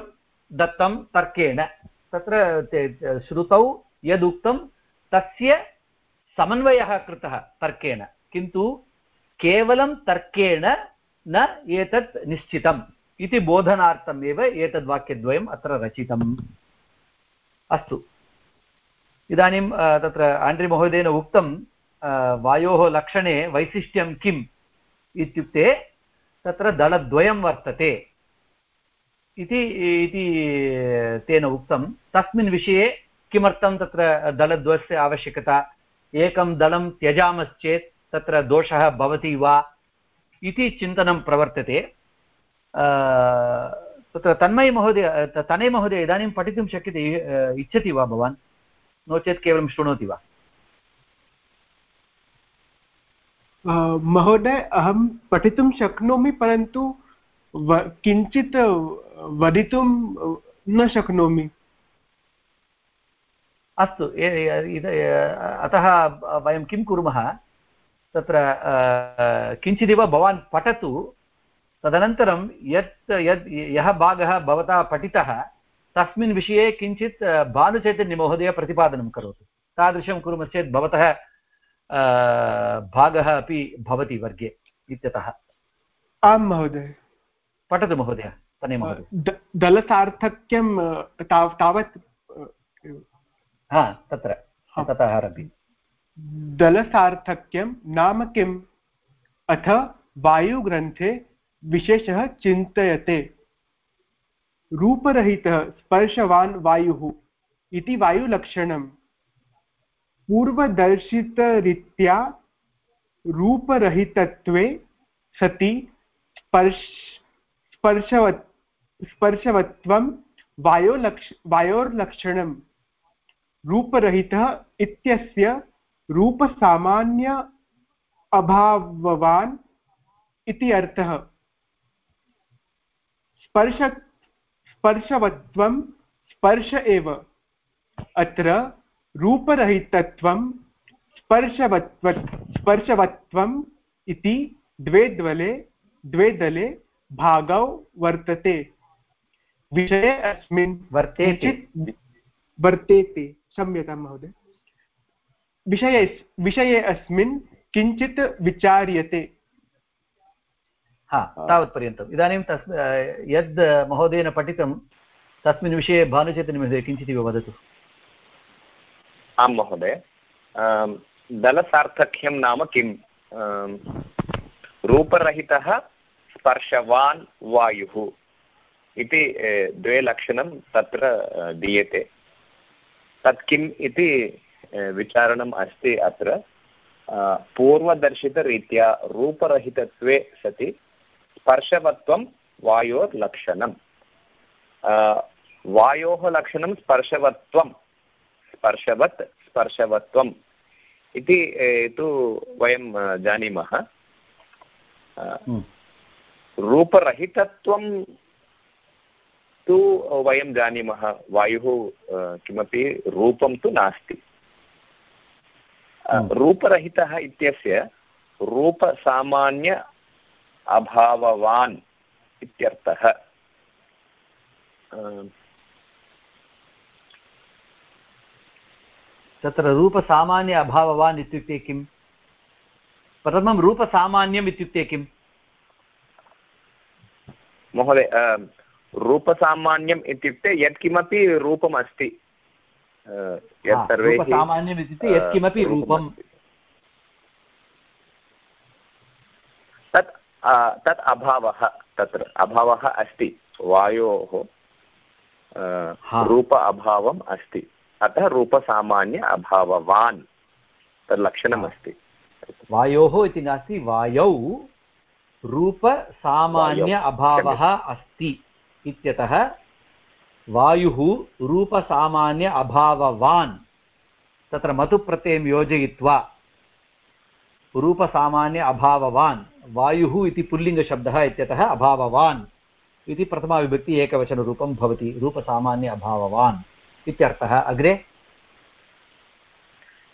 दत्तं तर्केण। तत्र श्रुतौ यदुक्तं तस्य समन्वयः कृतः तर्केण। किन्तु केवलं तर्केण न एतत् निश्चितम् इति बोधनार्थम् एव एतद्वाक्यद्वयम् अत्र रचितम्। अस्तु। इदानीं तत्र आण्ड्रि महोदयेन उक्तं वायोः लक्षणे वैशिष्ट्यं किम्? इत्युक्ते तत्र दलद्वयं वर्तते। इति इति, तेन उक्तं। तस्मिन् विषये किमर्थं तत्र दलद्वयस्य आवश्यकता? एकं दलं त्यजामश्चेत् तत्र दोषः भवति वा? इति चिन्तनं प्रवर्तते। तत्र तन्मयि महोदय तनय महोदय इदानीं पठितुं शक्यते, इच्छति वा भवान्? नो चेत् केवलं शृणोति वा? महोदय, अहं पठितुं शक्नोमि, परन्तु किञ्चित् वदितुं न शक्नोमि। अस्तु अतः वयं किं कुर्मः? तत्र किञ्चिदिव भवान् पठतु। तदनन्तरं यत्, यद्, यः भागः भवता पठितः, तस्मिन् विषये किञ्चित् भानुचैतन्यमहोदय प्रतिपादनं करोतु। तादृशं कुर्मश्चेत् भवतः भागः अपि भवति वर्गे इत्यतः। आं महोदय। पठतु महोदय तने महोदय। दलसार्थक्यं तावत् हा तत्र ततः आरभ्य। दलसार्थक्यं नाम किम्? अथ वायुग्रन्थे विशेषः चिन्तयते। रूपरहितः स्पर्शवान् वायुः इति वायुलक्षणं पूर्वदर्शितरीत्या रूपरहितत्वे सति स्पर्श, स्पर्शवत्, स्पर्शवत्वं वायोलक्ष, वायोर्लक्षणं। रूपरहितः इत्यस्य रूपसामान्य अभाववान् इति अर्थः। स्पर्श स्पर्शवत्वं स्पर्श एव। अत्र रूपरहितत्वं स्पर्शवत्व स्पर्शवत्वम् इति द्वे द्वले द्वे दले भागौ वर्तते। विषये अस्मिन् वर्तेते। वर्तेते। क्षम्यतां महोदय। विषये विषये अस्मिन् किञ्चित् विचार्यते। हा तावत्पर्यन्तम्। इदानीं तस् यद् महोदयेन पठितं तस्मिन् विषये भानुचैतन्यमहोदय किञ्चिदिव वदतु। आं महोदय। दलसार्थक्यं नाम किं रूपरहितः स्पर्शवान् वायुः इति द्वे लक्षणं तत्र दीयते। तत् किम् इति विचारणम् अस्ति अत्र। पूर्वदर्शितरीत्या रूपरहितत्वे सति स्पर्शवत्वं वायोर्लक्षणं वायोः लक्षणं स्पर्शवत्वं स्पर्शवत् स्पर्शवत्वम् इति तु वयं जानीमः। रूपरहितत्वं तु वयं जानीमः। वायुः किमपि रूपं तु नास्ति। रूपरहितः इत्यस्य रूपसामान्य अभाववान् इत्यर्थः। तत्र रूपसामान्य अभाववान् इत्युक्ते किम्? प्रथमं रूपसामान्यम् इत्युक्ते किम्? महोदय रूपसामान्यम् इत्युक्ते यत्किमपि रूपम् अस्ति रूपसामान्यम् इत्युक्ते यत्किमपि रूपम्। तत् तत् अभावः तत्र अभावः अस्ति। वायोः रूप अभावम् अस्ति। अतः रूपसामान्य अभाववान्। तद् लक्षणमस्ति। वायोः इति नास्ति वायौ रूपसामान्य अभावः अस्ति इत्यतः वायुः रूपसामान्य अभाववान्। तत्र मतुप्रत्ययं योजयित्वा रूपसामान्य अभाववान् वायुः इति पुल्लिङ्गशब्दः इत्यतः अभाववान् इति प्रथमाविभक्ति एकवचनरूपं भवति रूपसामान्य अभाववान्। इत्यर्थः अग्रे?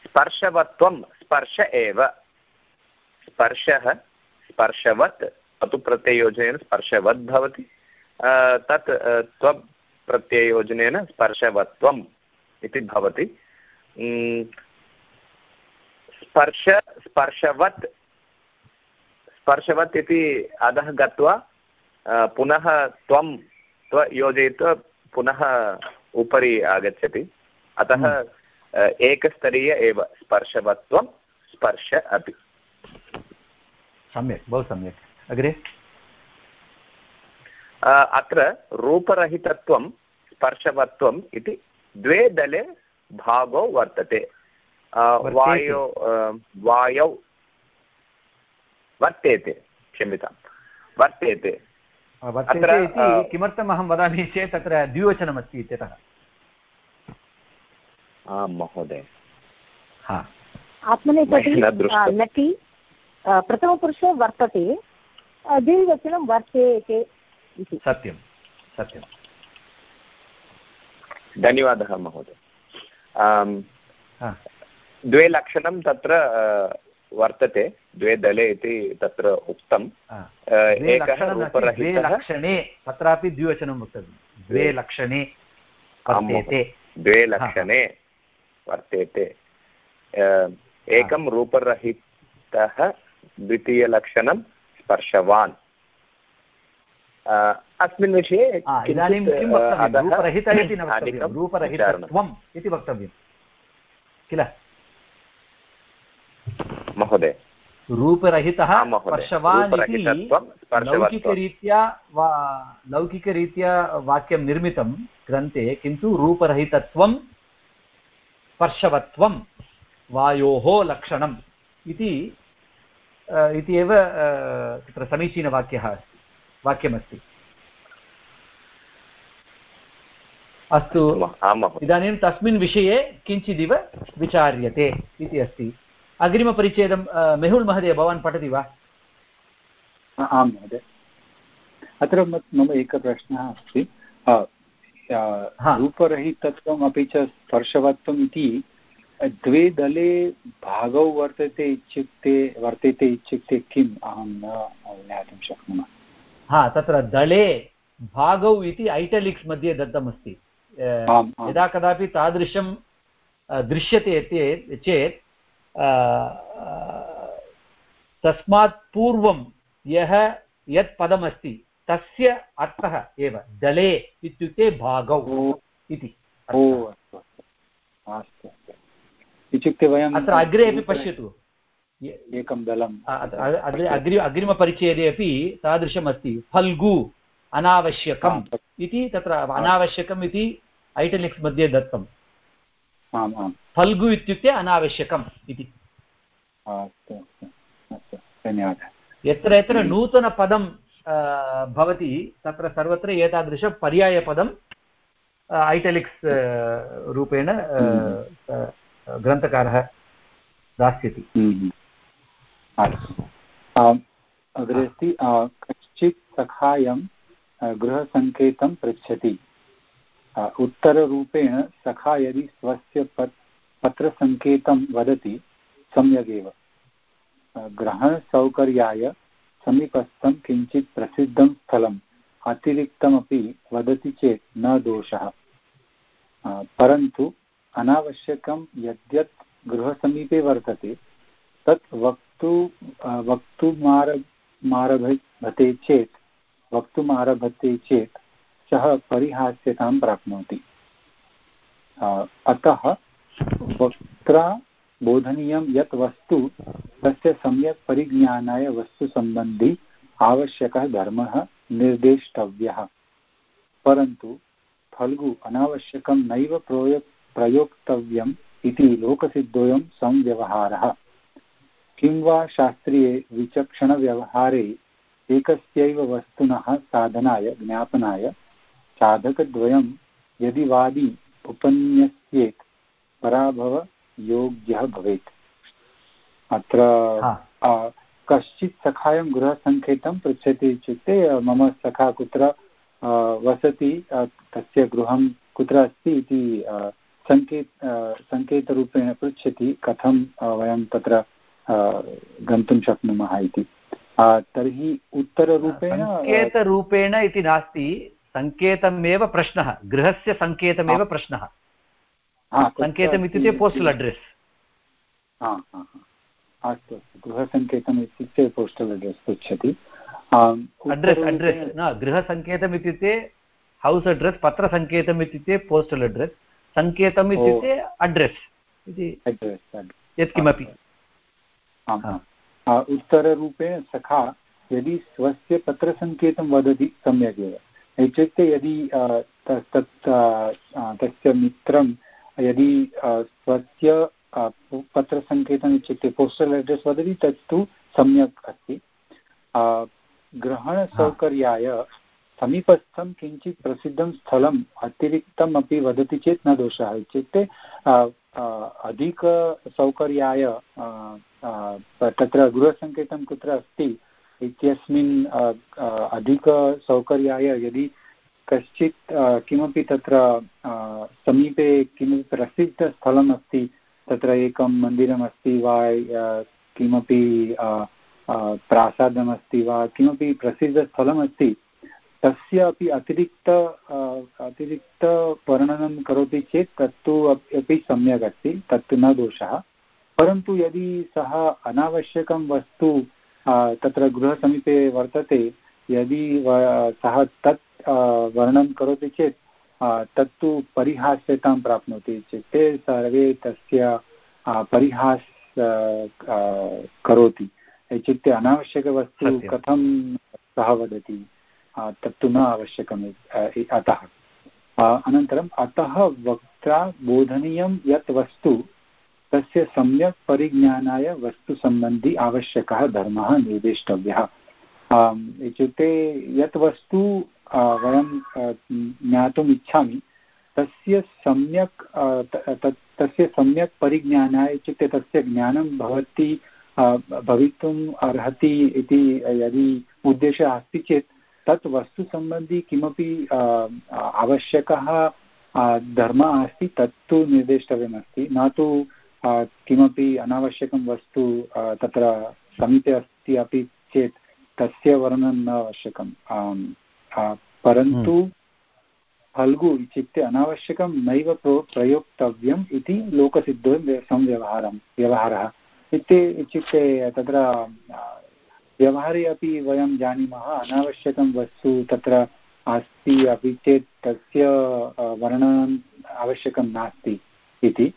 स्पर्शवत्वं स्पर्श एव। स्पर्शः, स्पर्शवत्, अतु प्रत्ययोजनेन स्पर्शवत् भवति। तत् त्वं प्रत्ययोजनेन स्पर्शवत्वम् इति भवति। स्पर्श, स्पर्शवत् स्पर्शवत् इति अधः गत्वा पुनः त्वं त्व योजयित्वा पुनः उपरि आगच्छति। अतः एकस्तरीय एव स्पर्शवत्वं स्पर्श अपि। सम्यक् बहु सम्यक्। अग्रे? अत्र रूपरहितत्वं स्पर्शवत्वम् इति द्वे दले भागो वर्तते। वायो वायौ। वर्तेते क्षम्यतां वर्तेते। वर्तेते इति किमर्थम् अहं वदामि चेत् तत्र द्विवचनमस्ति इत्यतः। आं महोदय। आत्मनेपदी नटि प्रथमपुरुषे वर्तते द्विवचनं वर्तेते इति। सत्यं सत्यं। धन्यवादः महोदय। द्वे लक्षणं तत्र वर्तते द्वे दले इति तत्र उक्तम् एकः लक्षणे तत्रापि द्विवचनं वक्तव्यं द्वे लक्षणे वर्तेते। द्वे लक्षणे वर्तेते। एकं रूपरहितः द्वितीयलक्षणं स्पर्शवान्। अस्मिन् विषये इदानीं किं वक्तव्यं? रूपरहितः इति न वक्तव्यं। रूपरहितत्वम् इति वक्तव्यं। किल? महोदय। रूपरहितः स्पर्शवान् इति लौकिकरीत्या वा लौकिकरीत्या वाक्यं निर्मितं ग्रन्थे किन्तु रूपरहितत्वं स्पर्शवत्वं वायोः लक्षणम् इति इति एव तत्र समीचीनवाक्यः अस्ति वाक्यमस्ति। अस्तु इदानीं तस्मिन् विषये किञ्चिदिव विचार्यते इति अस्ति। अग्रिमपरिच्छेदं मेहुल् महोदय भवान् पठति वा? आं महोदय। अत्र मम एकः प्रश्नः अस्ति। रूपरहितत्वम् अपि च स्पर्शवत्वम् इति द्वे दले भागौ वर्तते इत्युक्ते वर्तते इत्युक्ते किम्? अहं न ज्ञातुं शक्नुमः। हा तत्र दले भागौ इति ऐटलिक्स् मध्ये दत्तमस्ति। यदा कदापि तादृशं दृश्यते चेत् तस्मात् पूर्वं यः यत् पदमस्ति तस्य अर्थः एव दले इत्युक्ते भागौ इति। इत्युक्ते वयम् अत्र अग्रे अपि पश्यतु। एकं दलम् अग्रि अग्रिमपरिच्छेदे अपि तादृशम् अस्ति फल्गु अनावश्यकम् इति तत्र अनावश्यकम् इति ऐटलिक्स् मध्ये दत्तम्। आम् आम्। फल्गु इत्युक्ते अनावश्यकम् इति। अस्तु अस्तु धन्यवादः। यत्र यत्र नूतनपदं भवति तत्र सर्वत्र एतादृशपर्यायपदं ऐटलिक्स् रूपेण ग्रन्थकारः दास्यति। अग्रे अस्ति कश्चित् सखायं गृहसङ्केतं पृच्छति। उत्तररूपेण सखा यदि स्वस्य पत् पत्रसङ्केतं वदति, सम्यगेव। ग्रहणसौकर्याय समीपस्थं किञ्चित् प्रसिद्धं स्थलम् अतिरिक्तमपि वदति चेत् न दोषः। परन्तु अनावश्यकं यद्यत् गृहसमीपे वर्तते, तत् वक्तु वक्तुमारभते चेत् वक्तुमारभते चेत् सः परिहास्यतां प्राप्नोति। अतः वक्त्रा बोधनीयं यत् वस्तु तस्य सम्यक् परिज्ञानाय वस्तुसम्बन्धी आवश्यकः धर्मः निर्देष्टव्यः। परन्तु फल्गु अनावश्यकं नैव प्रयोग प्रयोक्तव्यम् इति लोकसिद्धोऽयं संव्यवहारः। किं वा शास्त्रीये विचक्षणव्यवहारे एकस्यैव वस्तुनः साधनाय ज्ञापनाय साधकद्वयं यदि वादी उपन्यस्येत् पराभवयोग्यः भवेत्। अत्र कश्चित् सखायं गृहसङ्केतं पृच्छति इत्युक्ते मम सखा कुत्र वसति तस्य गृहं कुत्र अस्ति इति सङ्केत सङ्केतरूपेण पृच्छति कथं वयं तत्र गन्तुं शक्नुमः इति। तर्हि उत्तररूपेण सङ्केतरूपेण इति नास्ति। सङ्केतमेव प्रश्नः गृहस्य सङ्केतमेव प्रश्नः। सङ्केतम् इत्युक्ते पोस्टल् अड्रेस् अस्तु अस्तु। गृहसङ्केतम् इत्युक्ते पोस्टल् अड्रेस् पृच्छति अड्रेस् अड्रेस् न गृहसङ्केतम् इत्युक्ते हौस् अड्रेस् पत्रसङ्केतम् इत्युक्ते पोस्टल् अड्रेस् सङ्केतम् इत्युक्ते अड्रेस् इति यत्किमपि। उत्तररूपेण सखा यदि स्वस्य पत्रसङ्केतं वदति सम्यक् एव इत्युक्ते यदि तस्य मित्रं यदि स्वस्य पत्रसङ्केतम् इत्युक्ते पोस्टल् अड्रेस् वदति, तत्तु सम्यक् अस्ति। ग्रहणसौकर्याय समीपस्थं किञ्चित् प्रसिद्धं स्थलम् अतिरिक्तम् अपि वदति चेत् न दोषः। इत्युक्ते अधिकसौकर्याय तत्र गृहसङ्केतं कुत्र अस्ति इत्यस्मिन् अधिकसौकर्याय यदि कश्चित् किमपि तत्र समीपे किमपि प्रसिद्धस्थलम् अस्ति, तत्र एकं मन्दिरमस्ति वा किमपि प्रासादमस्ति वा, किमपि प्रसिद्धस्थलमस्ति तस्य अपि अतिरिक्त अतिरिक्तवर्णनं करोति चेत् तत्तु अपि सम्यक् अस्ति तत्तु न दोषः, परन्तु यदि सः अनावश्यकं वस्तु तत्र गृहसमीपे वर्तते। यदि सः तत् वर्णनं करोति चेत् तत्तु परिहास्यतां प्राप्नोति इत्युक्ते सर्वे तस्य परिहास् करोति। इत्युक्ते अनावश्यकवस्तु कथं सः वदति तत्तु न आवश्यकम् अतः। अनन्तरम् अतः वक्त्रा बोधनीयं यत् वस्तु तस्य सम्यक् परिज्ञानाय वस्तुसम्बन्धी आवश्यकः धर्मः निर्देष्टव्यः। इत्युक्ते यत् वस्तु वयं ज्ञातुम् इच्छामि, तस्य सम्यक् तस्य सम्यक् परिज्ञानाय इत्युक्ते तस्य ज्ञानं भवति भवितुम् अर्हति इति यदि उद्देशः अस्ति चेत्, तत् वस्तुसम्बन्धी किमपि आवश्यकः धर्मः अस्ति, तत्तु निर्देष्टव्यमस्ति। न तु किमपि अनावश्यकं वस्तु तत्र समीपे अस्ति अपि चेत् तस्य वर्णनं न आवश्यकं परन्तु हम्म। फल्गु इत्युक्ते अनावश्यकं नैव प्रो प्रयोक्तव्यम् इति लोकसिद्धो संव्यवहारं व्यवहारः इति इत्युक्ते तत्र व्यवहारे अपि वयं जानीमः अनावश्यकं वस्तु तत्र अस्ति अपि चेत् तस्य वर्णनम् आवश्यकं नास्ति इति।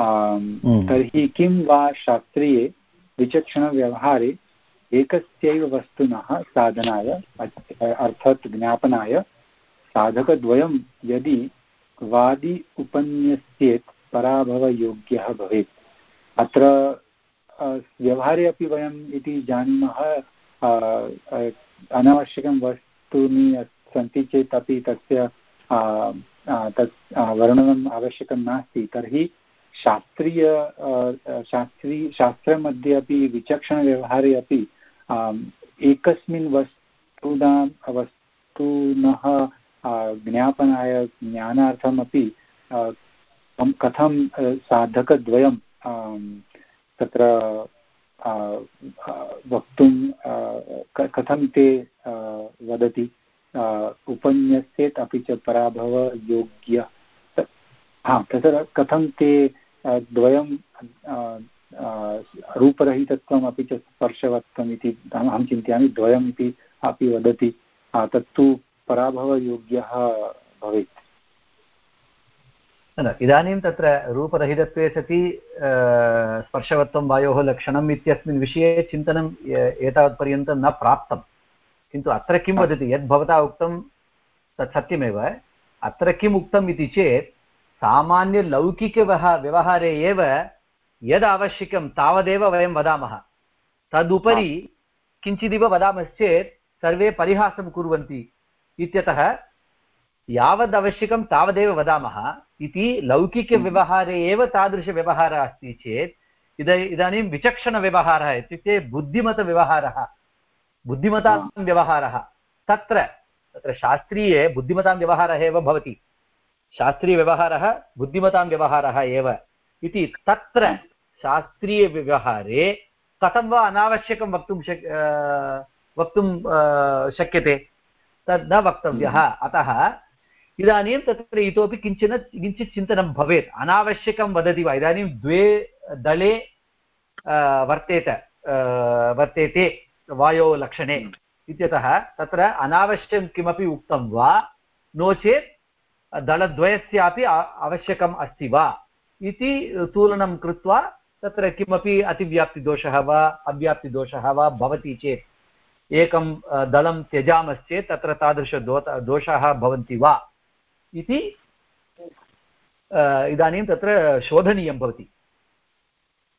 तर्हि किं वा शास्त्रीये विचक्षणव्यवहारे एकस्यैव वस्तुनः साधनाय अर्थात् ज्ञापनाय साधकद्वयं यदि वादि उपन्यस्येत् पराभवयोग्यः भवेत्। अत्र व्यवहारे अपि वयम् इति जानीमः अनावश्यकं वस्तूनि सन्ति चेत् अपि तस्य तत् वर्णनम् आवश्यकं नास्ति। तर्हि शास्त्रीय शास्त्री, शास्त्रमध्ये अपि विचक्षणव्यवहारे अपि एकस्मिन् वस्तूनां, वस्तुनः ज्ञापनाय, ज्ञानार्थमपि कथं साधकद्वयं तत्र वक्तुं कथं ते वदति उपन्यस्येत् अपि च पराभवयोग्य। हा तत्र कथं ते द्वयं रूपरहितत्वम् अपि च स्पर्शवत्वम् इति अहं चिन्तयामि द्वयम् इति अपि वदति तत्तु पराभवयोग्यः भवेत्। न इदानीं तत्र रूपरहितत्वे सति स्पर्शवत्वं वायोः लक्षणम् इत्यस्मिन् विषये चिन्तनं एतावत्पर्यन्तं न प्राप्तं किन्तु अत्र किं वदति? यद् भवता उक्तं तत् सत्यमेव अत्र किम् उक्तम् इति चेत् सामान्यलौकिकव्यवहा व्यवहारे एव यद् आवश्यकं तावदेव वयं वदामः। तदुपरि किञ्चिदिव वदामश्चेत् सर्वे परिहासं कुर्वन्ति इत्यतः यावदवश्यकं तावदेव वदामः इति लौकिकव्यवहारे एव तादृशव्यवहारः अस्ति चेत् इद इदानीं विचक्षणव्यवहारः इत्युक्ते बुद्धिमतव्यवहारः बुद्धिमतां व्यवहारः। तत्र तत्र शास्त्रीये बुद्धिमतां व्यवहारः एव भवति। शास्त्रीयव्यवहारः बुद्धिमतां व्यवहारः एव इति तत्र शास्त्रीयव्यवहारे कथं वा अनावश्यकं वक्तुं शक् वक्तुं शक्यते तद् न वक्तव्यः। अतः इदानीं तत्र इतोपि किंचन किञ्चित् चिन्तनं भवेत्। अनावश्यकं वदति वा? इदानीं द्वे दले वर्तेत वर्तेते वायोः लक्षणे। इत्यतः तत्र अनावश्यकं किमपि उक्तं वा? नो चेत् दलद्वयस्यापि आवश्यकम् अस्ति वा? इति तुलनं कृत्वा तत्र किमपि अतिव्याप्तिदोषः वा अव्याप्तिदोषः वा भवति चेत् एकं दलं त्यजामश्चेत् तत्र तादृशदो दोषाः भवन्ति वा? इति इदानीं तत्र शोधनीयं भवति।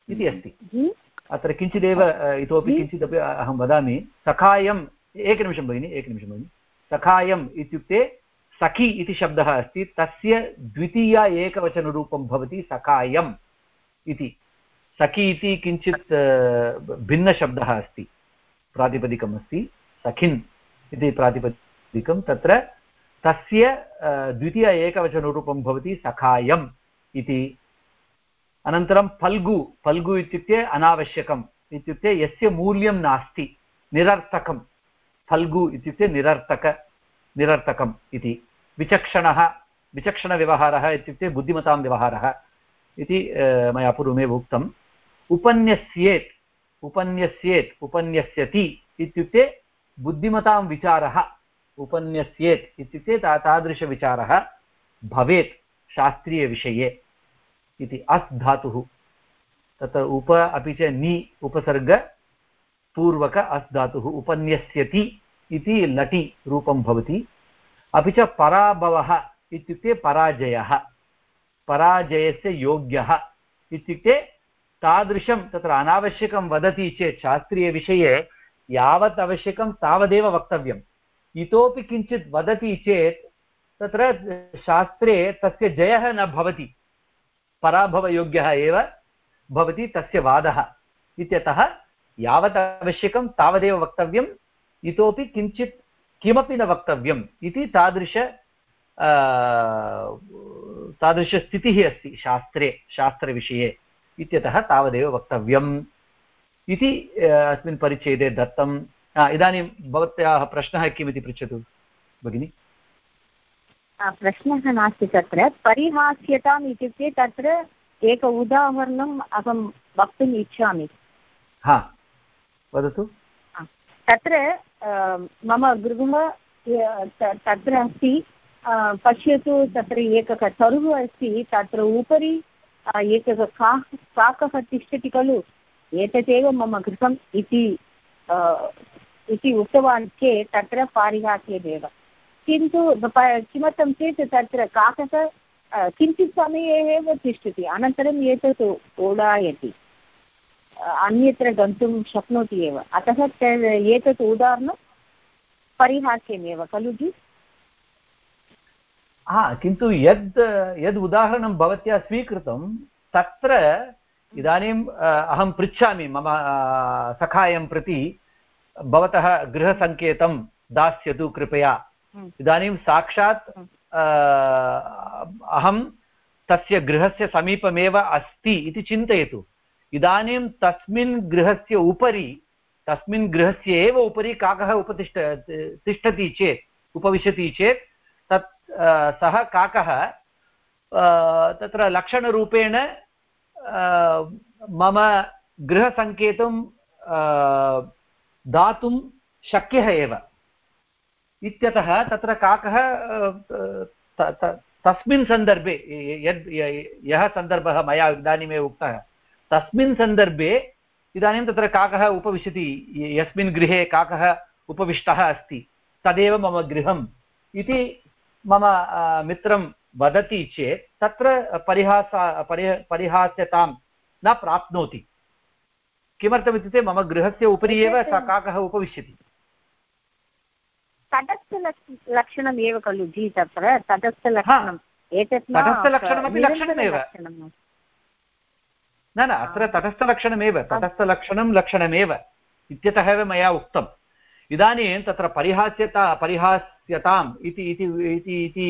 इति अस्ति। अत्र किञ्चिदेव इतोपि किञ्चिदपि अहं वदामि। सखायम् एकनिमिषं भगिनि एकनिमिषं भगिनि। सखायम् इत्युक्ते सखि इति शब्दः अस्ति, तस्य द्वितीया एकवचनरूपं भवति सखायम् इति। सखि इति किञ्चित् भिन्नशब्दः अस्ति। प्रातिपदिकम् अस्ति, सखिन् इति प्रातिपदिकं। तत्र तस्य द्वितीय एकवचनरूपं भवति सखायम् इति। अनन्तरं फल्गु फल्गु इत्युक्ते अनावश्यकम् इत्युक्ते यस्य मूल्यं नास्ति, निरर्थकं। फल्गु इत्युक्ते निरर्थक, निरर्थकम् इति। विचक्षणः, विचक्षणव्यवहारः इत्युक्ते बुद्धिमतां व्यवहारः इति मया पूर्वमेव उक्तम्। उपन्यस्येत् उपन्यस्येत्, उपन्यस्यति इत्युक्ते बुद्धिमतां विचारः, उपन्यस्येत् इत्युक्ते ता, तादृशविचारः भवेत् शास्त्रीयविषये इति। अस् धातुः। तत्र उप अपि च नि उपसर्गपूर्वक अस् धातुः। उपन्यस्यति इति लटि रूपं भवति। अपि च पराभवः इत्युक्ते पराजयः, पराजयस्य योग्यः इत्युक्ते तादृशं तत्र अनावश्यकं वदति चेत् शास्त्रीयविषये यावत् आवश्यकं तावदेव वक्तव्यम्। इतोपि किञ्चित् वदति चेत् तत्र शास्त्रे तस्य जयः न भवति, पराभवयोग्यः एव भवति तस्य वादः इत्यतः यावत् आवश्यकं तावदेव वक्तव्यम्। इतोपि किञ्चित् किमपि न वक्तव्यम् इति तादृश तादृशस्थितिः अस्ति शास्त्रे शास्त्रविषये इत्यतः तावदेव वक्तव्यम् इति अस्मिन् परिच्छेदे दत्तम्। इदानीं भवत्याः प्रश्नः किमिति पृच्छतु भगिनि? प्रश्नः नास्ति तत्र। परिहास्यताम् इत्युक्ते तत्र एक उदाहरणम् अहं वक्तुम् इच्छामि। हा वदतु। तत्र मम गृहः तत्र अस्ति पश्यतु तत्र एकः तरुः अस्ति तत्र उपरि एकः का काकः तिष्ठति खलु एतदेव मम गृहम् इति इति उक्तवान् चेत् तत्र पारिहास्यमेव किन्तु किमर्थं चेत् तत्र काकः किञ्चित् समये एव तिष्ठति अनन्तरम् एतत् ओडायति अन्यत्र गन्तुं शक्नोति एव अतः एतत् उदाहरणं परिहास्यमेव खलु जि हा किन्तु यद् यद् उदाहरणं भवत्या स्वीकृतं तत्र इदानीम् अहं पृच्छामि मम सखायं प्रति भवतः गृहसङ्केतं दास्यतु कृपया हम्म। इदानीं साक्षात् हम्म। अहं तस्य गृहस्य समीपमेव अस्ति इति चिन्तयतु इदानीं तस्मिन् गृहस्य उपरि, तस्मिन् गृहस्य एव उपरि काकः उपतिष्ठ, तिष्ठति चेत्, उपविशति चेत्, तत् सः काकः तत्र लक्षणरूपेण मम गृहसङ्केतं दातुं शक्यः एव। इत्यतः तत्र काकः तस्मिन् सन्दर्भे यद् यः सन्दर्भः मया इदानीमेव उक्तः तस्मिन् सन्दर्भे इदानीं तत्र काकः उपविशति यस्मिन् गृहे काकः उपविष्टः अस्ति तदेव मम गृहम् इति मम मित्रं वदति चेत् तत्र परिहास परि परिहास्यतां न प्राप्नोति। किमर्थमित्युक्ते मम गृहस्य उपरि एव सः काकः उपविशति तटस्थलक्षणम् एव खलु जि तत्र तटस्थलक्षणम् एतत् तटस्थलक्षणमपि लक्षणमेव। न न अत्र तटस्थलक्षणमेव तटस्थलक्षणं लक्षणमेव इत्यतः एव मया उक्तम्। इदानीं तत्र परिहास्यता परिहास्यताम् इति इति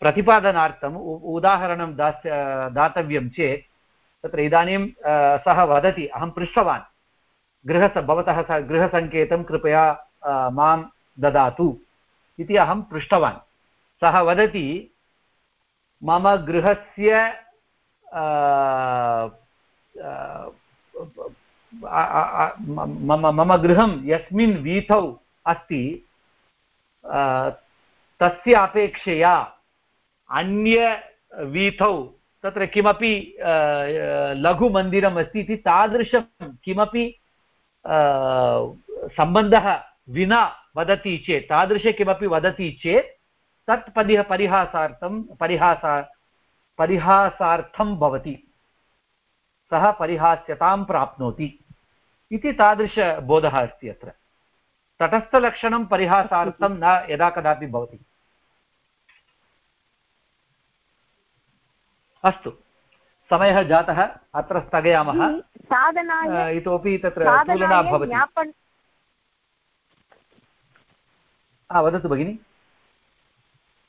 प्रतिपादनार्थम् उदाहरणं दास्य दातव्यं चेत् तत्र इदानीं सः वदति अहं पृष्टवान्। गृहस भवतः स गृहसङ्केतं कृपया माँ ददातु। इति अहं पृष्टवान्। सः वदति मम गृहस्य मम मम गृहं यस्मिन् वीथौ अस्ति तस्य अपेक्षया अन्यवीथौ तत्र किमपि लघुमन्दिरम् अस्ति इति तादृशं किमपि सम्बन्धः विना वदति चेत्, तादृश किमपि वदति चेत्, तत् परिह परिहासार्थं परिहासा परिहासार्थं भवति। सः परिहास्यतां प्राप्नोति इति तादृशबोधः अस्ति अत्र। तटस्थलक्षणं परिहासार्थं न यदा कदापि भवति। अस्तु समयः जातः अत्र स्थगयामः। इतोपि तत्र तुलना भवति। वदतु भगिनि।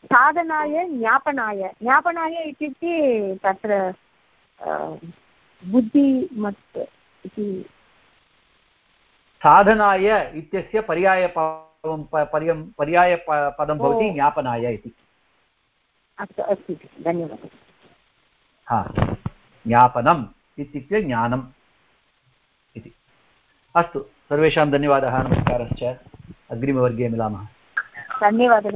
साधनाय ज्ञापनाय। ज्ञापनाय इत्युक्ते तत्र बुद्धिमत् इति। साधनाय इत्यस्य पर्यायपदं पर्यायपदं भवति ज्ञापनाय इति। अस्तु अस्तु धन्यवादः। हा ज्ञापनम् इत्युक्ते ज्ञानम् इति। अस्तु सर्वेषां धन्यवादः नमस्कारश्च। अग्रिमवर्गे मिलामः। धन्यवादः।